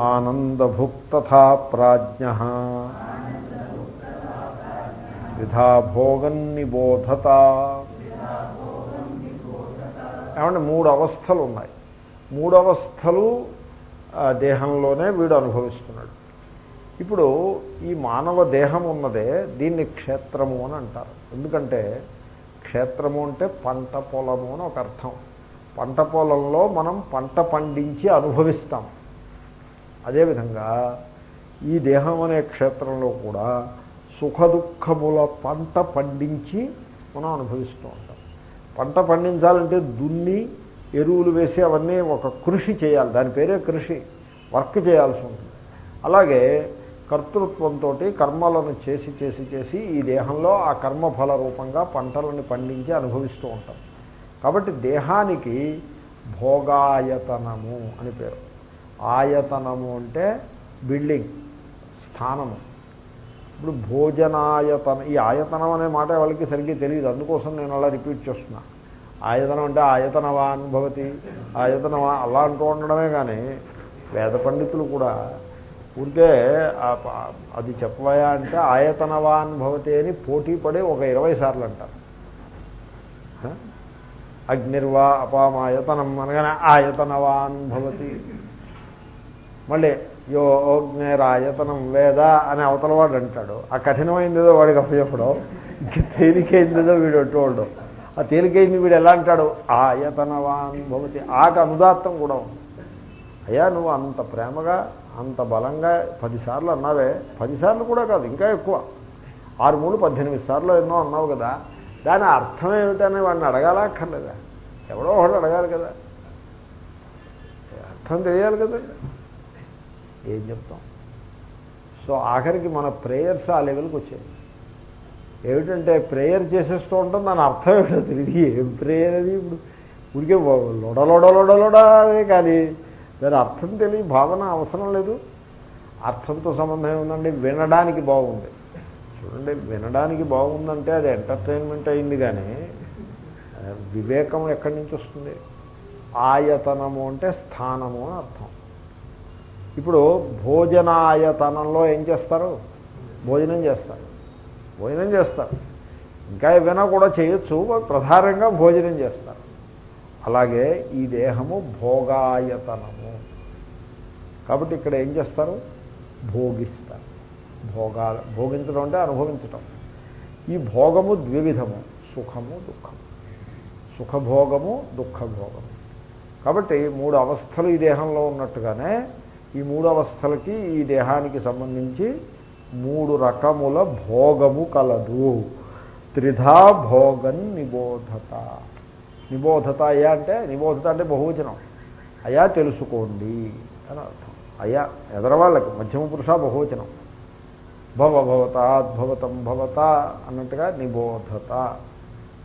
ఆనందభుక్ తథా ప్రాజ్ఞ. విధా భోగం నిబోధత ఏమంటే మూడు అవస్థలు ఉన్నాయి. మూడు అవస్థలు దేహంలోనే వీడు అనుభవిస్తున్నాడు. ఇప్పుడు ఈ మానవ దేహం ఉన్నదే దీన్ని క్షేత్రము అని అంటారు. ఎందుకంటే క్షేత్రము అంటే పంట పొలము అని ఒక అర్థం. పంట పొలంలో మనం పంట పండించి అనుభవిస్తాం. అదేవిధంగా ఈ దేహం అనే క్షేత్రంలో కూడా సుఖదుఖముల పంట పండించి మనం అనుభవిస్తూ ఉంటాం. పంట పండించాలంటే దున్ని ఎరువులు వేసి అవన్నీ ఒక కృషి చేయాలి. దాని పేరే కృషి. వర్క్ చేయాల్సి ఉంటుంది. అలాగే కర్తృత్వంతో కర్మలను చేసి చేసి చేసి ఈ దేహంలో ఆ కర్మఫల రూపంగా పంటలను పండించి అనుభవిస్తూ ఉంటాం. కాబట్టి దేహానికి భోగాయతనము అని పేరు. ఆయతనము అంటే బిల్డింగ్ స్థానము. ఇప్పుడు భోజనాయతనం ఈ ఆయతనం అనే మాట వాళ్ళకి సరిగ్గా తెలియదు. అందుకోసం నేను అలా రిపీట్ చేస్తున్నా. ఆయతనం అంటే ఆయతనవా అనుభవతి ఆయతనవా అలా అంటూ ఉండడమే కానీ వేద పండితులు కూడా ఊరికే అది చెప్పవయా అంటే ఆయతనవా అనుభవతి అని పోటీ పడి ఒక ఇరవై సార్లు అంటారు. అగ్నిర్వా అపామాయతనం అనగానే ఆయతనవాన్ భవతి. మళ్ళీ యోగ్నేరాయతనం వేద అని అవతల వాడు అంటాడు. ఆ కఠినమైందేదో వాడికి అప్పచెప్పడం. ఇంక తేలికైందేదో వీడు అంటూ ఆ తేలికైంది వీడు ఎలా అంటాడు? ఆయతనవాన్ భవతి. ఆకు అనుదాత్తం కూడా ఉంది. అయ్యా నువ్వు అంత ప్రేమగా అంత బలంగా పదిసార్లు అన్నావే. పదిసార్లు కూడా కాదు ఇంకా ఎక్కువ. ఆరు మూడు పద్దెనిమిది సార్లు ఎన్నో అన్నావు కదా. దాని అర్థం ఏమిటని వాడిని అడగాలా అక్కర్లేదా ఎవడో ఒకడు అడగాలి కదా. అర్థం తెలియాలి కదా. ఏం చెప్తాం? సో ఆఖరికి మన ప్రేయర్స్ ఆ లెవెల్కి వచ్చాయి. ఏమిటంటే ప్రేయర్ చేసేస్తూ ఉంటాం దాని అర్థం ఏమిటో తెలియదు. ఏం ప్రేయర్ అది ఇప్పుడు? ఊరికే లొడలొడలొడలొడే కానీ దాని అర్థం తెలియ భావన అవసరం లేదు. అర్థంతో సంబంధం ఏముందండి? వినడానికి బాగుంది. చూడండి వినడానికి బాగుందంటే అది ఎంటర్టైన్మెంట్ అయింది కానీ వివేకం ఎక్కడి నుంచి వస్తుంది? ఆయతనము అంటే స్థానము అని అర్థం. ఇప్పుడు భోజనాయతనంలో ఏం చేస్తారు? భోజనం చేస్తారు. భోజనం చేస్తారు. ఇంకా ఏమైనా కూడా చేయొచ్చు ప్రధానంగా భోజనం చేస్తారు. అలాగే ఈ దేహము భోగాయతనము. కాబట్టి ఇక్కడ ఏం చేస్తారు? భోగిస్తారు. భోగాల భోగించడం అంటే అనుభవించటం. ఈ భోగము ద్వివిధము సుఖము దుఃఖము. సుఖభోగము దుఃఖభోగము. కాబట్టి మూడు అవస్థలు ఈ దేహంలో ఉన్నట్టుగానే ఈ మూడు అవస్థలకి ఈ దేహానికి సంబంధించి మూడు రకముల భోగము కలదు. త్రిధా భోగన్ నిబోధత. నిబోధత అయ్యా అంటే నిబోధత అంటే బహువచనం. అయా తెలుసుకోండి అని అర్థం. అయా ఎదరవాళ్ళకి మధ్యమ పురుష బహువచనం. భవ భవతాద్భవతం భవత అన్నట్టుగా నిబోధత.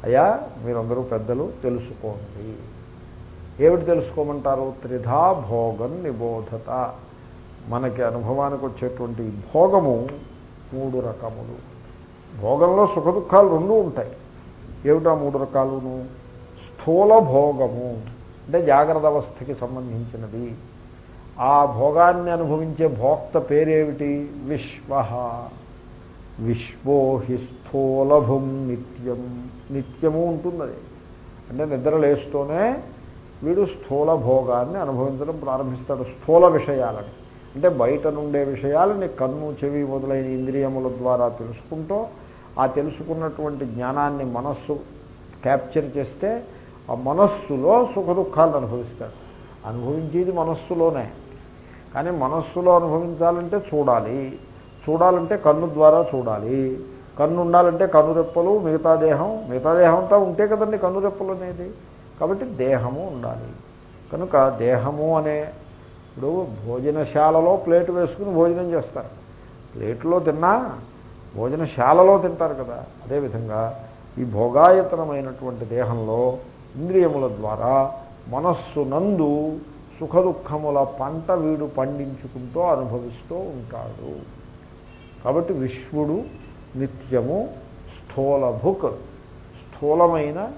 అయా మీరందరూ పెద్దలు తెలుసుకోండి. ఏమిటి తెలుసుకోమంటారు? త్రిధా భోగం నిబోధత. మనకి అనుభవానికి వచ్చేటువంటి భోగము మూడు రకములు. భోగంలో సుఖ దుఃఖాలు రెండూ ఉంటాయి. ఏమిటా మూడు రకాలును? స్థూల భోగము అంటే జాగ్రత్త అవస్థకి సంబంధించినది. ఆ భోగాన్ని అనుభవించే భోక్త పేరేమిటి? విశ్వ. విశ్వో హి స్థూలభుం నిత్యం. నిత్యము ఉంటుంది అంటే నిద్ర లేస్తూనే వీడు స్థూల భోగాన్ని అనుభవించడం ప్రారంభిస్తాడు. స్థూల విషయాలని. అంటే బయట నుండే విషయాలని కన్ను చెవి మొదలైన ఇంద్రియముల ద్వారా తెలుసుకుంటూ ఆ తెలుసుకున్నటువంటి జ్ఞానాన్ని మనస్సు క్యాప్చర్ చేస్తే ఆ మనస్సులో సుఖ దుఃఖాలను అనుభవిస్తాడు. అనుభవించేది మనస్సులోనే. కానీ మనస్సులో అనుభవించాలంటే చూడాలి. చూడాలంటే కన్ను ద్వారా చూడాలి. కన్ను ఉండాలంటే కన్నురెప్పలు మిగతా దేహం. మిగతా దేహం అంతా ఉంటే కదండి కన్నురెప్పలు అనేది. కాబట్టి దేహము ఉండాలి. కనుక దేహము అనే ఇప్పుడు భోజనశాలలో ప్లేట్ వేసుకుని భోజనం చేస్తారు. ప్లేట్లో తిన్నా భోజనశాలలో తింటారు కదా. అదేవిధంగా ఈ భోగాయతనమైనటువంటి దేహంలో ఇంద్రియముల ద్వారా మనస్సు నందు సుఖదుఖముల పంట వీడు పండించుకుంటూ అనుభవిస్తూ ఉంటాడు. కాబట్టి విశ్వడు నిత్యము స్థూలభుక్ స్థూలమైన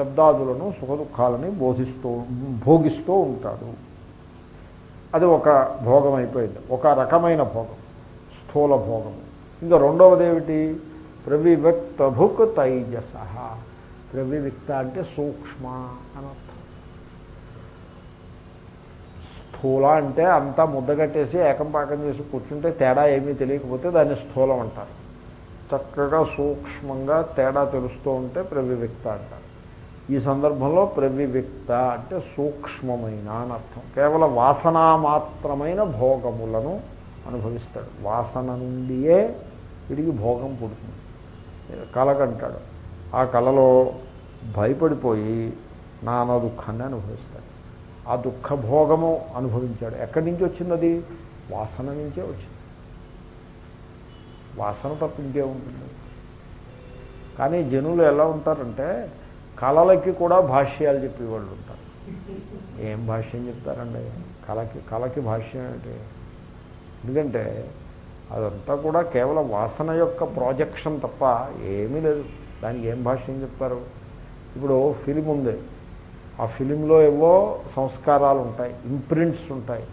శబ్దాదులను సుఖదుఖాలని బోధిస్తూ భోగిస్తూ ఉంటాడు. అది ఒక భోగం అయిపోయింది ఒక రకమైన భోగం. స్థూల భోగం. ఇంకా రెండవది ఏమిటి ప్రవివిక్త భుక్ తైజస. ప్రవివిక్త అంటే సూక్ష్మ అనర్థం స్థూల అంటే అంతా ముద్దగట్టేసి ఏకంపాకం చేసి కూర్చుంటే తేడా ఏమీ తెలియకపోతే దాన్ని స్థూలం అంటారు. చక్కగా సూక్ష్మంగా తేడా తెలుస్తూ ఉంటే ప్రవివిక్త అంటారు. ఈ సందర్భంలో ప్రవివిక్త అంటే సూక్ష్మమైన అని అర్థం. కేవలం వాసనా మాత్రమైన భోగములను అనుభవిస్తాడు. వాసన నుండియే వీడికి భోగం పుడుతుంది. కలకంటాడు ఆ కళలో భయపడిపోయి నానా దుఃఖాన్ని అనుభవిస్తాడు. ఆ దుఃఖ భోగము అనుభవించాడు. ఎక్కడి నుంచి వచ్చింది వాసన నుంచే వచ్చింది. వాసన తప్పించే ఉంటుంది. కానీ జనులు ఎలా ఉంటారంటే కళలకి కూడా భాష్యాలు చెప్పేవాళ్ళు ఉంటారు. ఏం భాష్యం చెప్తారండి? కళకి కళకి భాష్యం ఏంటి ఎందుకంటే అదంతా కూడా కేవలం వాసన యొక్క ప్రాజెక్షన్ తప్ప ఏమీ లేదు. దానికి ఏం భాష్యం చెప్తారు? ఇప్పుడు ఫిలిం ఉంది. ఆ ఫిలింలో ఏవో సంస్కారాలు ఉంటాయి ఇంప్రింట్స్ ఉంటాయి.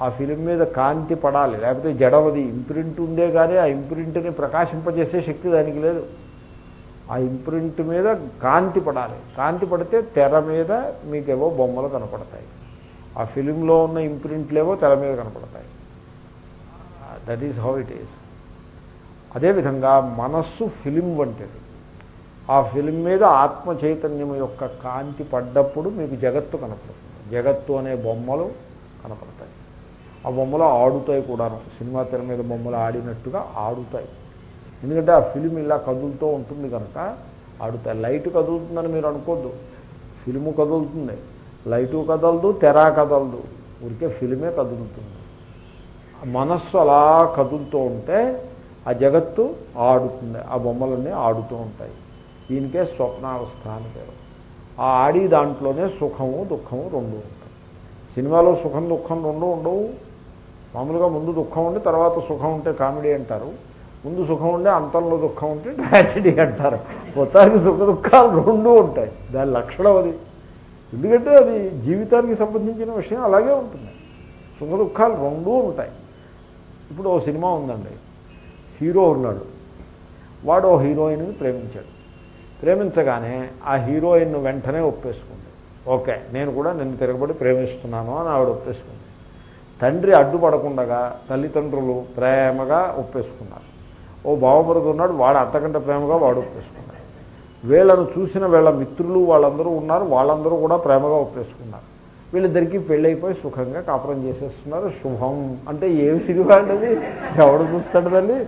ఆ ఫిలిం మీద కాంతి పడాలి లేకపోతే జడవది. ఇంప్రింట్ ఉందే కానీ ఆ ఇంప్రింట్ని ప్రకాశింపజేసే శక్తి దానికి లేదు. ఆ ఇంప్రింట్ మీద కాంతి పడాలి. కాంతి పడితే తెర మీద మీకేవో బొమ్మలు కనపడతాయి. ఆ ఫిలింలో ఉన్న ఇంప్రింట్లేవో తెర మీద కనపడతాయి. That is how it is అదేవిధంగా మనస్సు ఫిలిం వంటిది. ఆ ఫిలిం మీద ఆత్మ చైతన్యం యొక్క కాంతి పడ్డప్పుడు మీకు జగత్తు కనపడుతుంది. జగత్తు అనే బొమ్మలు కనపడతాయి. ఆ బొమ్మలు ఆడుతాయి కూడాను. సినిమా తెర మీద బొమ్మలు ఆడినట్టుగా ఆడుతాయి. ఎందుకంటే ఆ ఫిలిం ఇలా కదులుతూ ఉంటుంది కనుక ఆడు లైట్ కదులుతుందని మీరు అనుకోద్దు. ఫిలిము కదులుతుంది. లైటు కదలదు తెర కదలదు. ఊరికే ఫిలిమే కదులుతుంది. మనస్సు అలా కదులుతూ ఉంటే ఆ జగత్తు ఆడుతుంది. ఆ బొమ్మలన్నీ ఆడుతూ ఉంటాయి. దీనికే స్వప్నావస్థ అని పేరు. ఆ ఆడి దాంట్లోనే సుఖము దుఃఖము రెండు ఉంటాయి. సినిమాలో సుఖం దుఃఖం రెండు ఉండవు. మామూలుగా ముందు దుఃఖం ఉండి తర్వాత సుఖం ఉంటే కామెడీ అంటారు. ముందు సుఖం ఉండే అంతంలో దుఃఖం ఉంటే ట్రాజడీ అంటారు. మొత్తానికి సుఖ దుఃఖాలు రెండూ ఉంటాయి. దాని లక్షణం అది. ఎందుకంటే అది జీవితానికి సంబంధించిన విషయం అలాగే ఉంటుంది. సుఖ దుఃఖాలు రెండూ ఉంటాయి. ఇప్పుడు ఓ సినిమా ఉందండి. హీరో ఉన్నాడు. వాడు ఓ హీరోయిన్ని ప్రేమించాడు. ప్రేమించగానే ఆ హీరోయిన్ వెంటనే ఒప్పేసుకుంది. ఓకే నేను కూడా నిన్ను తిరగబడి ప్రేమిస్తున్నాను అని ఆవిడ ఒప్పేసుకుంది. తండ్రి అడ్డుపడకుండా తల్లిదండ్రులు ప్రేమగా ఒప్పేసుకున్నారు. ఓ బావమరుదు ఉన్నాడు వాడు అంతకంటే ప్రేమగా వాడు ఒప్పేసుకున్నాడు. వీళ్ళను చూసిన వీళ్ళ మిత్రులు వాళ్ళందరూ ఉన్నారు వాళ్ళందరూ కూడా ప్రేమగా ఒప్పేసుకున్నారు. వీళ్ళిద్దరికీ పెళ్ళైపోయి సుఖంగా కాపురం చేసేస్తున్నారు శుభం. అంటే ఏమి సినిమా అండి ఎవడు చూస్తాడు తల్లి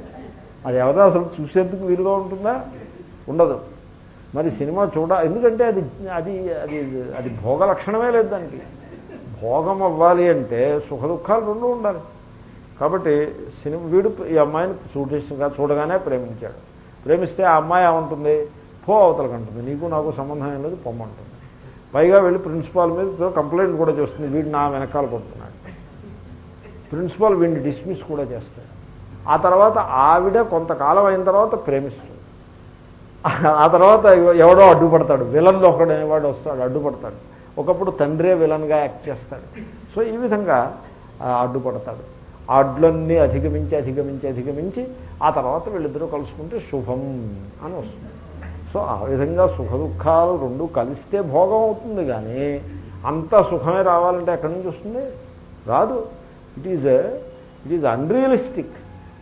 అది ఎవరో అసలు చూసేందుకు వీలుగా ఉంటుందా? ఉండదు. మరి సినిమా చూడ ఎందుకంటే అది అది అది అది భోగ లక్షణమే లేదు దానికి. భోగం అవ్వాలి అంటే సుఖ దుఃఖాలు రెండు ఉండాలి. కాబట్టి సినిమా వీడు ఈ అమ్మాయిని చూడేసిగా చూడగానే ప్రేమించాడు. ప్రేమిస్తే ఆ అమ్మాయి ఏమంటుంది? పో అవతలకి అంటుంది నీకు నాకు సంబంధం ఏం లేదు పొమ్మంటుంది. పైగా వెళ్ళి ప్రిన్సిపాల్ మీద కంప్లైంట్ కూడా చేస్తుంది. వీడు నా వెనకాల కొడుతున్నాడు ప్రిన్సిపాల్ వీడిని డిస్మిస్ కూడా చేస్తాడు. ఆ తర్వాత ఆవిడ కొంతకాలం అయిన తర్వాత ప్రేమిస్తుంది. ఆ తర్వాత ఎవడో అడ్డుపడతాడు. విలన్లో ఒకడనేవాడు వస్తాడు అడ్డుపడతాడు. ఒకప్పుడు తండ్రే విలన్గా యాక్ట్ చేస్తాడు. సో ఈ విధంగా అడ్డుపడతాడు. ఆ అడ్లన్నీ అధిగమించి అధిగమించి అధిగమించి ఆ తర్వాత వీళ్ళిద్దరూ కలుసుకుంటే శుభం అని వస్తుంది. సో ఆ విధంగా సుఖ దుఃఖాలు రెండు కలిస్తే భోగం అవుతుంది కానీ అంత సుఖమే రావాలంటే ఎక్కడి నుంచి వస్తుంది? రాదు. It is it is unrealistic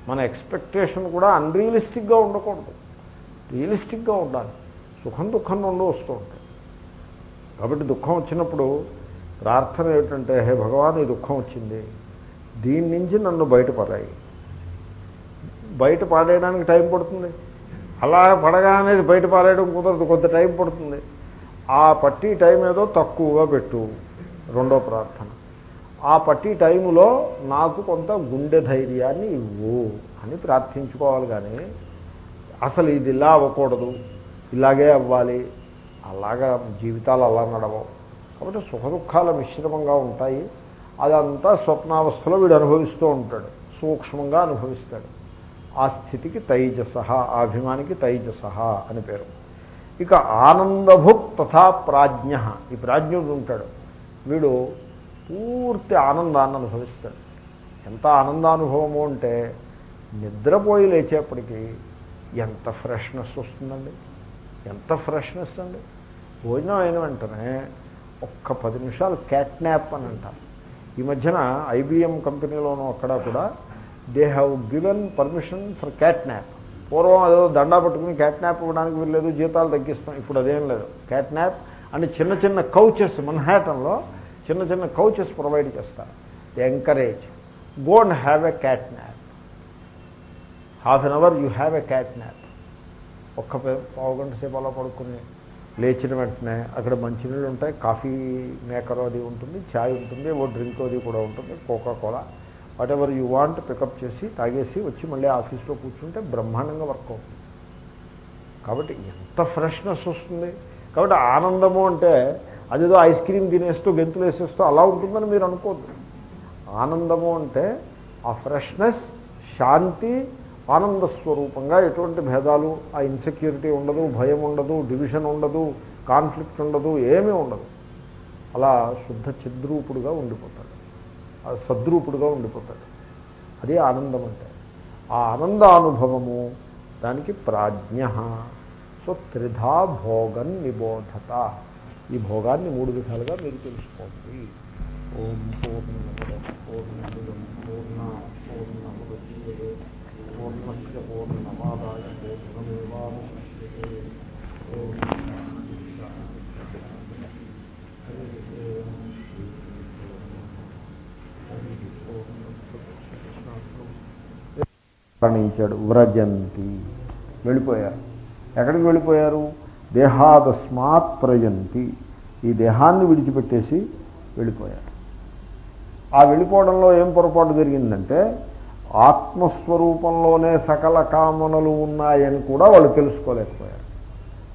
మన ఎక్స్పెక్టేషన్ కూడా అన్రియలిస్టిక్గా ఉండకూడదు. రియలిస్టిక్గా ఉండాలి. సుఖం దుఃఖం రెండు వస్తూ ఉంటాయి. కాబట్టి దుఃఖం వచ్చినప్పుడు ప్రార్థన ఏమిటంటే హే భగవాన్ ఈ దుఃఖం వచ్చింది. దీని నుంచి నన్ను బయటపడాయి బయట పాడేయడానికి టైం పడుతుంది. అలా పడగానే బయట పారేయడం కుదరదు కొంత టైం పడుతుంది. ఆ పట్టి టైం ఏదో తక్కువగా పెట్టు రెండో ప్రార్థన. ఆ పట్టి టైంలో నాకు కొంత గుండె ధైర్యాన్ని ఇవ్వు అని ప్రార్థించుకోవాలి కానీ అసలు ఇది ఇలా అవ్వకూడదు ఇలాగే అవ్వాలి అలాగా జీవితాలు అలా నడవవు. కాబట్టి సుఖ దుఃఖాల మిశ్రమంగా ఉంటాయి. అదంతా స్వప్నావస్థలో వీడు అనుభవిస్తూ ఉంటాడు. సూక్ష్మంగా అనుభవిస్తాడు. ఆ స్థితికి తైజస అభిమానికి తైజస అని పేరు. ఇక ఆనందభుక్ తథా ప్రాజ్ఞ ఈ ప్రాజ్ఞుడు ఉంటాడు. వీడు పూర్తి ఆనందాన్ని అనుభవిస్తాడు. ఎంత ఆనందానుభవము అంటే నిద్రపోయి లేచేప్పటికీ ఎంత ఫ్రెష్నెస్ వస్తుందండి? ఎంత ఫ్రెష్నెస్ అండి? భోజనం అయిన వెంటనే ఒక్క పది నిమిషాలు క్యాట్నాప్ అని అంటారు. ఈ మధ్యన ఐబిఎం కంపెనీలోనూ అక్కడ కూడా they have given permission for cat nap పూర్వం అదో దండా పట్టుకుని క్యాట్ న్యాప్ ఇవ్వడానికి వీల్లేదు జీతాలు తగ్గిస్తాం ఇప్పుడు అదేం లేదు. క్యాట్ న్యాప్ అని చిన్న చిన్న కౌచెస్ మన్హాటన్లో చిన్న చిన్న కౌచెస్ ప్రొవైడ్ చేస్తారు. They encourage go and have a cat nap half an hour you have a cat nap ఒక్క పావు గంట సేపు అలా పడుకుని లేచిన వెంటనే అక్కడ మంచినీళ్ళు ఉంటాయి కాఫీ మేకర్ అది ఉంటుంది ఛాయ్ ఉంటుంది ఓ డ్రింక్ అది కూడా ఉంటుంది Coca Cola whatever you want pick up చేసి తాగేసి వచ్చి మళ్ళీ ఆఫీస్లో కూర్చుంటే బ్రహ్మాండంగా వర్క్ అవుతుంది. కాబట్టి ఎంత ఫ్రెష్నెస్ వస్తుంది? కాబట్టి ఆనందము అంటే అదేదో ఐస్ క్రీమ్ తినేస్తూ గెంతులు వేసేస్తూ అలా ఉంటుందని మీరు అనుకోద్దు. ఆనందము అంటే ఆ ఫ్రెష్నెస్ శాంతి ఆనంద స్వరూపంగా ఎటువంటి భేదాలు ఆ ఇన్సెక్యూరిటీ ఉండదు భయం ఉండదు డివిజన్ ఉండదు కాన్ఫ్లిక్ట్ ఉండదు ఏమీ ఉండదు. అలా శుద్ధ చిద్రూపుడుగా ఉండిపోతాడు. సద్రూపుడుగా ఉండిపోతాడు. అది ఆనందం అంటే. ఆ ఆనందానుభవము దానికి ప్రాజ్ఞ. సో త్రిధా భోగన్ నిబోధత. ఈ భోగాన్ని మూడు విధాలుగా మీరు తెలుసుకోండి. ఓం పూర్ణ పూర్ణ ప్రణించాడు వ్రజంతి. వెళ్ళిపోయారు. ఎక్కడికి వెళ్ళిపోయారు? దేహాదస్మాత్ ప్రజంతి. ఈ దేహాన్ని విడిచిపెట్టేసి వెళ్ళిపోయారు. ఆ వెళ్ళిపోవడంలో ఏం పొరపాటు జరిగిందంటే ఆత్మస్వరూపంలోనే సకల కామనలు ఉన్నాయని కూడా వాళ్ళు తెలుసుకోలేకపోయారు.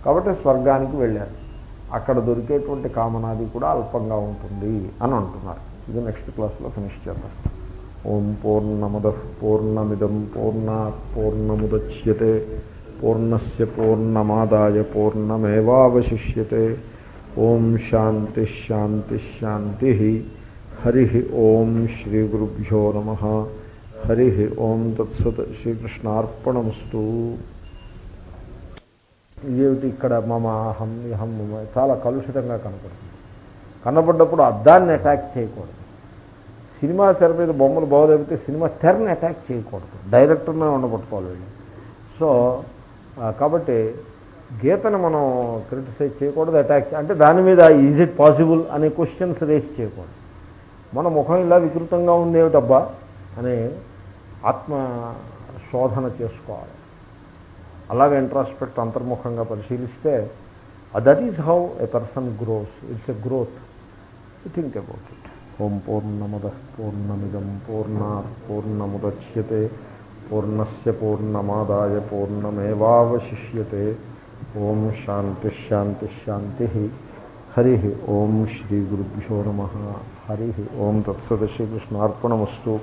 కాబట్టి స్వర్గానికి వెళ్ళారు. అక్కడ దొరికేటువంటి కామనాది కూడా అల్పంగా ఉంటుంది అని అంటున్నారు. ఇది నెక్స్ట్ క్లాస్లో ఫినిష్ చేద్దాం. ఓం పూర్ణముద పూర్ణమిదం పూర్ణా పూర్ణముద్యతే పూర్ణస్య పూర్ణమాదాయ పూర్ణమేవాశిష్యతే ఓం శాంతి శాంతి శాంతి హరి ఓం శ్రీ గురుభ్యో నమ హరి ఓం తత్సత్ శ్రీకృష్ణార్పణమస్తు ఇదేమిటి ఇక్కడ మమ అహం ఇహం మమ చాలా కలుషితంగా కనపడుతుంది. కనపడ్డప్పుడు అద్దాన్ని అటాక్ చేయకూడదు. సినిమా తెర మీద బొమ్మలు బాగోలేకపోతే సినిమా తెరని అటాక్ చేయకూడదు. డైరెక్టర్నే ఉండబట్టుకోవాలి వీళ్ళు. సో కాబట్టి గీతను మనం క్రిటిసైజ్ చేయకూడదు అటాక్ అంటే దాని మీద ఈజ్ ఇట్ పాసిబుల్ అనే క్వశ్చన్స్ రేస్ చేయకూడదు. మన ముఖం ఇలా వికృతంగా ఉందేమిటబ్బా అనే ఆత్మ శోధన చేసుకోవాలి. అలాగే ఇంట్రాస్పెక్ట్ అంతర్ముఖంగా పరిశీలిస్తే that is how a person grows it's a growth think about it ఓం పూర్ణముద పూర్ణమిదం పూర్ణా పూర్ణముద్యతే పూర్ణస్య పూర్ణమాదాయ పూర్ణమేవాశిష్యతే ఓం శాంతి శాంతి శాంతి హరి ఓం శ్రీ గురుభ్యో నమ హరి ఓం తత్సత్ శ్రీకృష్ణార్పణమస్తు